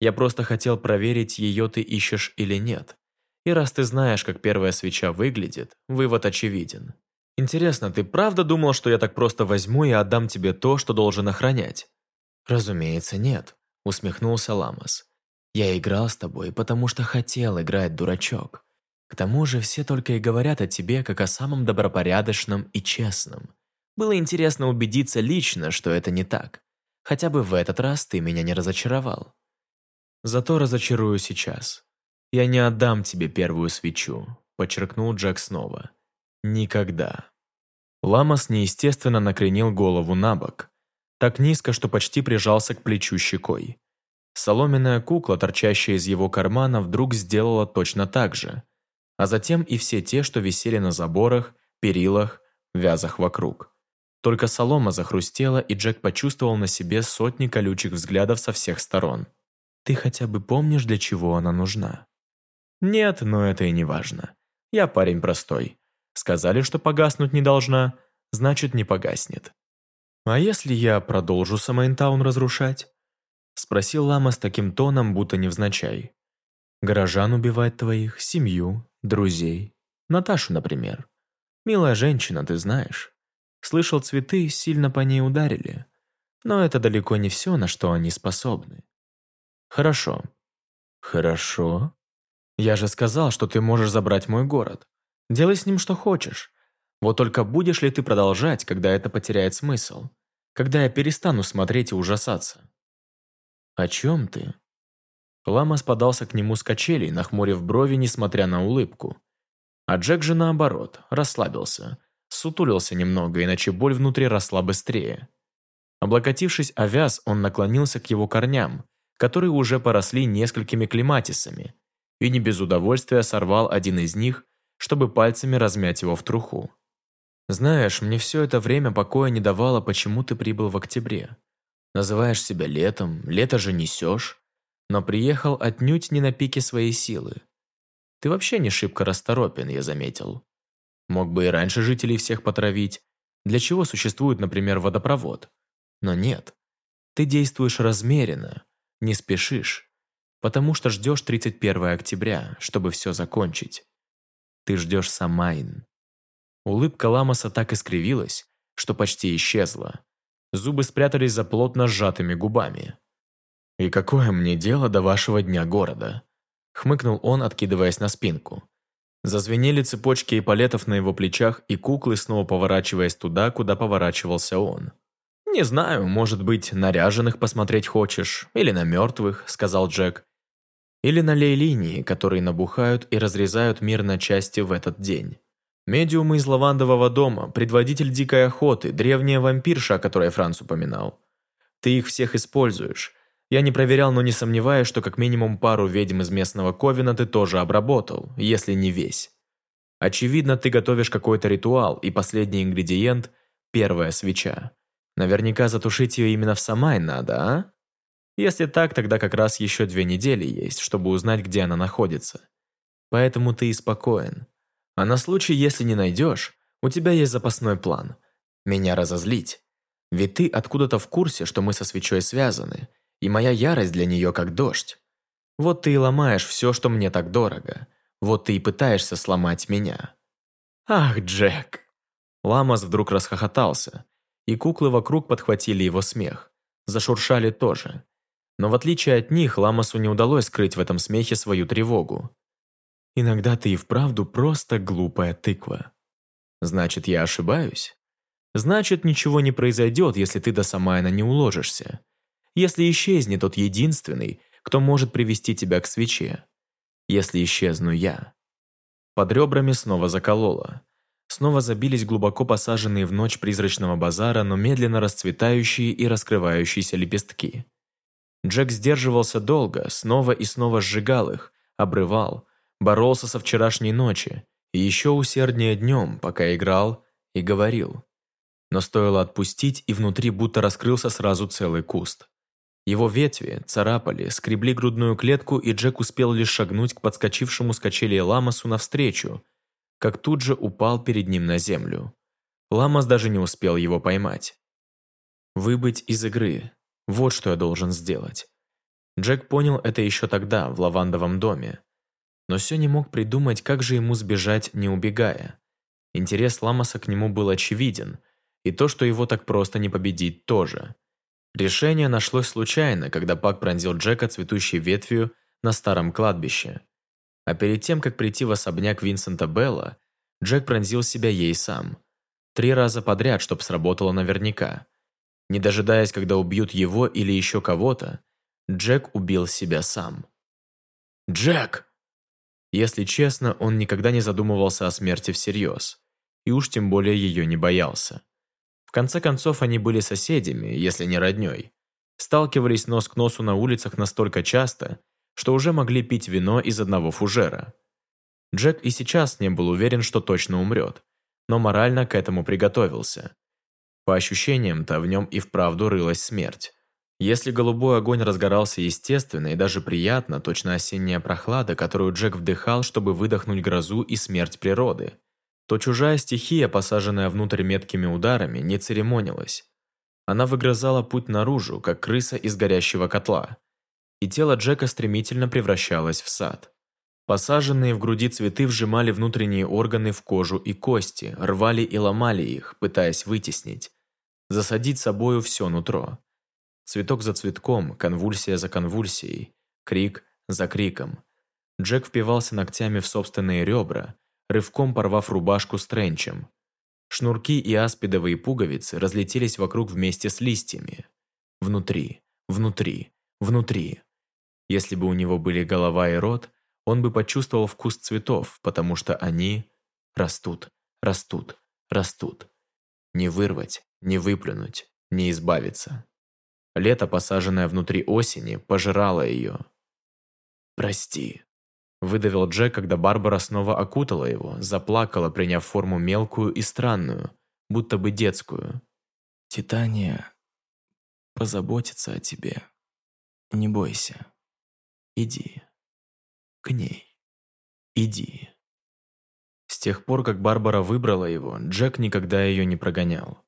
«Я просто хотел проверить, ее ты ищешь или нет. И раз ты знаешь, как первая свеча выглядит, вывод очевиден. Интересно, ты правда думал, что я так просто возьму и отдам тебе то, что должен охранять?» «Разумеется, нет», — усмехнулся Ламас. «Я играл с тобой, потому что хотел играть, дурачок. К тому же все только и говорят о тебе, как о самом добропорядочном и честном. Было интересно убедиться лично, что это не так. Хотя бы в этот раз ты меня не разочаровал. Зато разочарую сейчас. Я не отдам тебе первую свечу», — подчеркнул Джек снова. «Никогда». Ламас неестественно накренил голову на бок, так низко, что почти прижался к плечу щекой. Соломенная кукла, торчащая из его кармана, вдруг сделала точно так же, а затем и все те, что висели на заборах, перилах, вязах вокруг. Только солома захрустела, и Джек почувствовал на себе сотни колючих взглядов со всех сторон. «Ты хотя бы помнишь, для чего она нужна?» «Нет, но это и не важно. Я парень простой. Сказали, что погаснуть не должна, значит, не погаснет. А если я продолжу Самайнтаун разрушать? Спросил Лама с таким тоном, будто невзначай. Горожан убивать твоих, семью, друзей. Наташу, например. Милая женщина, ты знаешь. Слышал, цветы сильно по ней ударили. Но это далеко не все, на что они способны. Хорошо. Хорошо. Я же сказал, что ты можешь забрать мой город. Делай с ним что хочешь. Вот только будешь ли ты продолжать, когда это потеряет смысл? Когда я перестану смотреть и ужасаться? О чем ты? Ламас подался к нему с качелей, нахмурив брови, несмотря на улыбку. А Джек же наоборот, расслабился, сутулился немного, иначе боль внутри росла быстрее. Облокотившись о вяз, он наклонился к его корням, которые уже поросли несколькими клематисами, и не без удовольствия сорвал один из них чтобы пальцами размять его в труху. «Знаешь, мне все это время покоя не давало, почему ты прибыл в октябре. Называешь себя летом, лето же несешь, но приехал отнюдь не на пике своей силы. Ты вообще не шибко расторопен, я заметил. Мог бы и раньше жителей всех потравить, для чего существует, например, водопровод. Но нет, ты действуешь размеренно, не спешишь, потому что ждешь 31 октября, чтобы все закончить. Ты ждешь Самайн. Улыбка Ламаса так искривилась, что почти исчезла. Зубы спрятались за плотно сжатыми губами. «И какое мне дело до вашего дня города?» Хмыкнул он, откидываясь на спинку. Зазвенели цепочки эполетов на его плечах и куклы, снова поворачиваясь туда, куда поворачивался он. «Не знаю, может быть, наряженных посмотреть хочешь, или на мертвых», — сказал Джек. Или на лей-линии, которые набухают и разрезают мир на части в этот день. Медиумы из лавандового дома, предводитель дикой охоты, древняя вампирша, о которой Франц упоминал. Ты их всех используешь. Я не проверял, но не сомневаюсь, что как минимум пару ведьм из местного Ковина ты тоже обработал, если не весь. Очевидно, ты готовишь какой-то ритуал, и последний ингредиент – первая свеча. Наверняка затушить ее именно в Самай надо, а? Если так, тогда как раз еще две недели есть, чтобы узнать, где она находится. Поэтому ты и спокоен. А на случай, если не найдешь, у тебя есть запасной план. Меня разозлить. Ведь ты откуда-то в курсе, что мы со свечой связаны, и моя ярость для нее как дождь. Вот ты и ломаешь все, что мне так дорого. Вот ты и пытаешься сломать меня. Ах, Джек. Ламас вдруг расхохотался, и куклы вокруг подхватили его смех. Зашуршали тоже. Но в отличие от них, Ламасу не удалось скрыть в этом смехе свою тревогу. «Иногда ты и вправду просто глупая тыква». «Значит, я ошибаюсь?» «Значит, ничего не произойдет, если ты до Самайна не уложишься. Если исчезнет тот единственный, кто может привести тебя к свече. Если исчезну я». Под ребрами снова закололо. Снова забились глубоко посаженные в ночь призрачного базара, но медленно расцветающие и раскрывающиеся лепестки. Джек сдерживался долго, снова и снова сжигал их, обрывал, боролся со вчерашней ночи, и еще усерднее днем, пока играл и говорил. Но стоило отпустить, и внутри будто раскрылся сразу целый куст. Его ветви царапали, скребли грудную клетку, и Джек успел лишь шагнуть к подскочившему с качели Ламасу навстречу, как тут же упал перед ним на землю. Ламас даже не успел его поймать. «Выбыть из игры. Вот что я должен сделать». Джек понял это еще тогда, в лавандовом доме. Но все не мог придумать, как же ему сбежать, не убегая. Интерес Ламаса к нему был очевиден, и то, что его так просто не победить, тоже. Решение нашлось случайно, когда Пак пронзил Джека цветущей ветвью на старом кладбище. А перед тем, как прийти в особняк Винсента Белла, Джек пронзил себя ей сам. Три раза подряд, чтоб сработало наверняка. Не дожидаясь, когда убьют его или еще кого-то, Джек убил себя сам. «Джек!» Если честно, он никогда не задумывался о смерти всерьез. И уж тем более ее не боялся. В конце концов, они были соседями, если не роднёй. Сталкивались нос к носу на улицах настолько часто, что уже могли пить вино из одного фужера. Джек и сейчас не был уверен, что точно умрет, но морально к этому приготовился. По ощущениям-то в нем и вправду рылась смерть. Если голубой огонь разгорался естественно и даже приятно, точно осенняя прохлада, которую Джек вдыхал, чтобы выдохнуть грозу и смерть природы, то чужая стихия, посаженная внутрь меткими ударами, не церемонилась. Она выгрызала путь наружу, как крыса из горящего котла – и тело Джека стремительно превращалось в сад. Посаженные в груди цветы вжимали внутренние органы в кожу и кости, рвали и ломали их, пытаясь вытеснить, засадить собою все нутро. Цветок за цветком, конвульсия за конвульсией, крик за криком. Джек впивался ногтями в собственные ребра, рывком порвав рубашку с тренчем. Шнурки и аспидовые пуговицы разлетелись вокруг вместе с листьями. Внутри, внутри, внутри. Если бы у него были голова и рот, он бы почувствовал вкус цветов, потому что они растут, растут, растут. Не вырвать, не выплюнуть, не избавиться. Лето, посаженное внутри осени, пожирало ее. «Прости», – выдавил Джек, когда Барбара снова окутала его, заплакала, приняв форму мелкую и странную, будто бы детскую. «Титания позаботится о тебе. Не бойся». Иди. К ней. Иди. С тех пор, как Барбара выбрала его, Джек никогда ее не прогонял.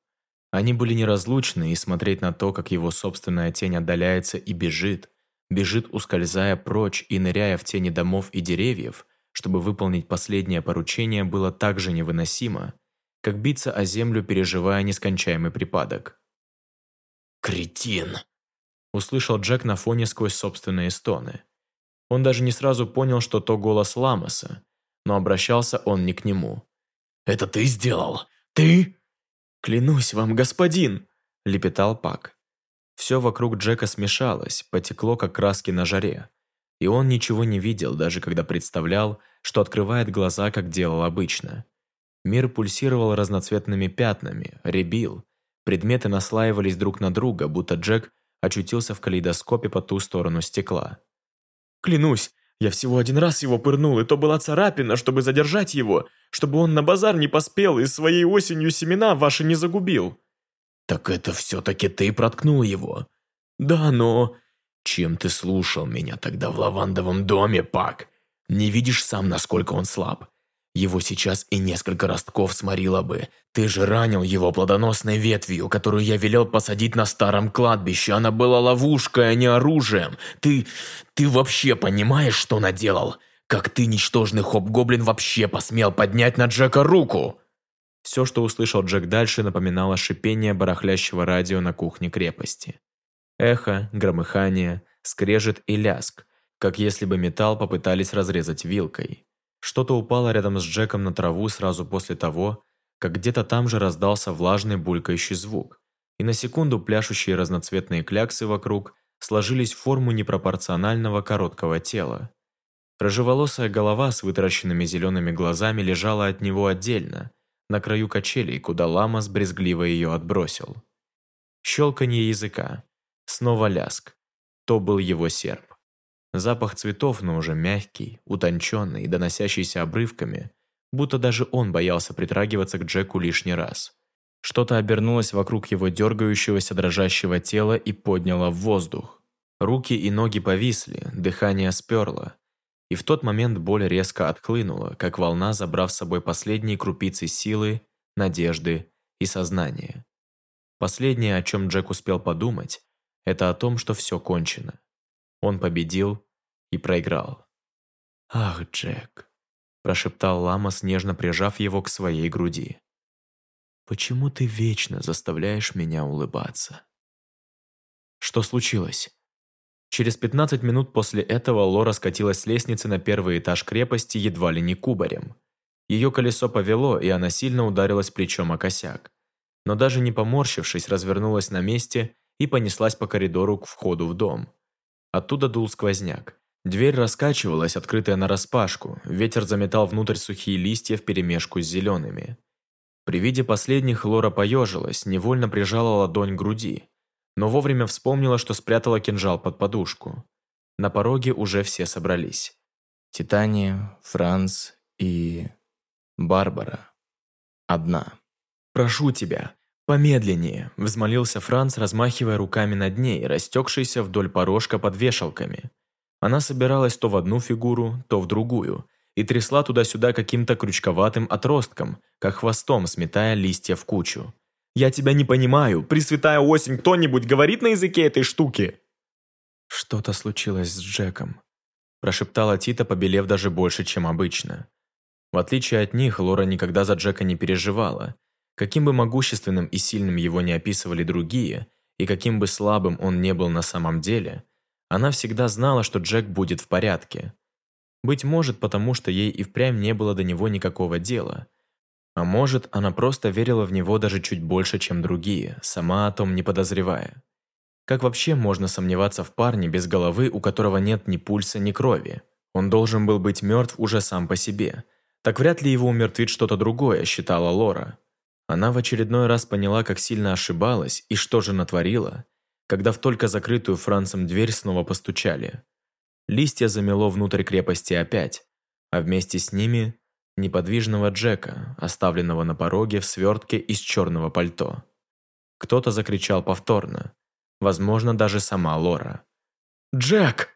Они были неразлучны, и смотреть на то, как его собственная тень отдаляется и бежит, бежит, ускользая прочь и ныряя в тени домов и деревьев, чтобы выполнить последнее поручение, было так же невыносимо, как биться о землю, переживая нескончаемый припадок. «Кретин!» – услышал Джек на фоне сквозь собственные стоны. Он даже не сразу понял, что то голос Ламаса, но обращался он не к нему. «Это ты сделал? Ты?» «Клянусь вам, господин!» – лепетал Пак. Все вокруг Джека смешалось, потекло, как краски на жаре. И он ничего не видел, даже когда представлял, что открывает глаза, как делал обычно. Мир пульсировал разноцветными пятнами, ребил. Предметы наслаивались друг на друга, будто Джек очутился в калейдоскопе по ту сторону стекла. Клянусь, я всего один раз его пырнул, и то была царапина, чтобы задержать его, чтобы он на базар не поспел и своей осенью семена ваши не загубил». «Так это все-таки ты проткнул его?» «Да, но...» «Чем ты слушал меня тогда в лавандовом доме, Пак? Не видишь сам, насколько он слаб? Его сейчас и несколько ростков сморило бы. Ты же ранил его плодоносной ветвью, которую я велел посадить на старом кладбище. Она была ловушкой, а не оружием. Ты... ты вообще понимаешь, что наделал? Как ты, ничтожный хоп-гоблин, вообще посмел поднять на Джека руку?» Все, что услышал Джек дальше, напоминало шипение барахлящего радио на кухне крепости. Эхо, громыхание, скрежет и ляск, как если бы металл попытались разрезать вилкой. Что-то упало рядом с Джеком на траву сразу после того, как где-то там же раздался влажный булькающий звук, и на секунду пляшущие разноцветные кляксы вокруг сложились в форму непропорционального короткого тела. Рыжеволосая голова с вытаращенными зелеными глазами лежала от него отдельно, на краю качелей, куда Ламас брезгливо ее отбросил. Щелканье языка. Снова ляск. То был его серп. Запах цветов, но уже мягкий, утонченный и доносящийся обрывками, будто даже он боялся притрагиваться к Джеку лишний раз. Что-то обернулось вокруг его дергающегося дрожащего тела и подняло в воздух. Руки и ноги повисли, дыхание сперло. И в тот момент боль резко отхлынула, как волна, забрав с собой последние крупицы силы, надежды и сознания. Последнее, о чем Джек успел подумать, это о том, что все кончено. Он победил и проиграл. «Ах, Джек», – прошептал Ламас, нежно прижав его к своей груди. Почему ты вечно заставляешь меня улыбаться? Что случилось? Через 15 минут после этого Лора скатилась с лестницы на первый этаж крепости едва ли не кубарем. Ее колесо повело, и она сильно ударилась плечом о косяк. Но даже не поморщившись, развернулась на месте и понеслась по коридору к входу в дом. Оттуда дул сквозняк. Дверь раскачивалась, открытая нараспашку, ветер заметал внутрь сухие листья вперемешку с зелеными. При виде последних Лора поежилась, невольно прижала ладонь к груди, но вовремя вспомнила, что спрятала кинжал под подушку. На пороге уже все собрались. Титания, Франц и... Барбара. Одна. «Прошу тебя, помедленнее», – взмолился Франц, размахивая руками над ней, растекшейся вдоль порожка под вешалками. Она собиралась то в одну фигуру, то в другую, и трясла туда-сюда каким-то крючковатым отростком, как хвостом сметая листья в кучу. «Я тебя не понимаю! Пресвятая осень, кто-нибудь говорит на языке этой штуки?» «Что-то случилось с Джеком», – прошептала Тита, побелев даже больше, чем обычно. В отличие от них, Лора никогда за Джека не переживала. Каким бы могущественным и сильным его не описывали другие, и каким бы слабым он не был на самом деле, она всегда знала, что Джек будет в порядке. Быть может, потому что ей и впрямь не было до него никакого дела. А может, она просто верила в него даже чуть больше, чем другие, сама о том не подозревая. Как вообще можно сомневаться в парне без головы, у которого нет ни пульса, ни крови? Он должен был быть мертв уже сам по себе. Так вряд ли его умертвит что-то другое, считала Лора. Она в очередной раз поняла, как сильно ошибалась и что же натворила, когда в только закрытую Францем дверь снова постучали. Листья замело внутрь крепости опять, а вместе с ними неподвижного Джека, оставленного на пороге в свертке из черного пальто. Кто-то закричал повторно, возможно, даже сама Лора. «Джек!»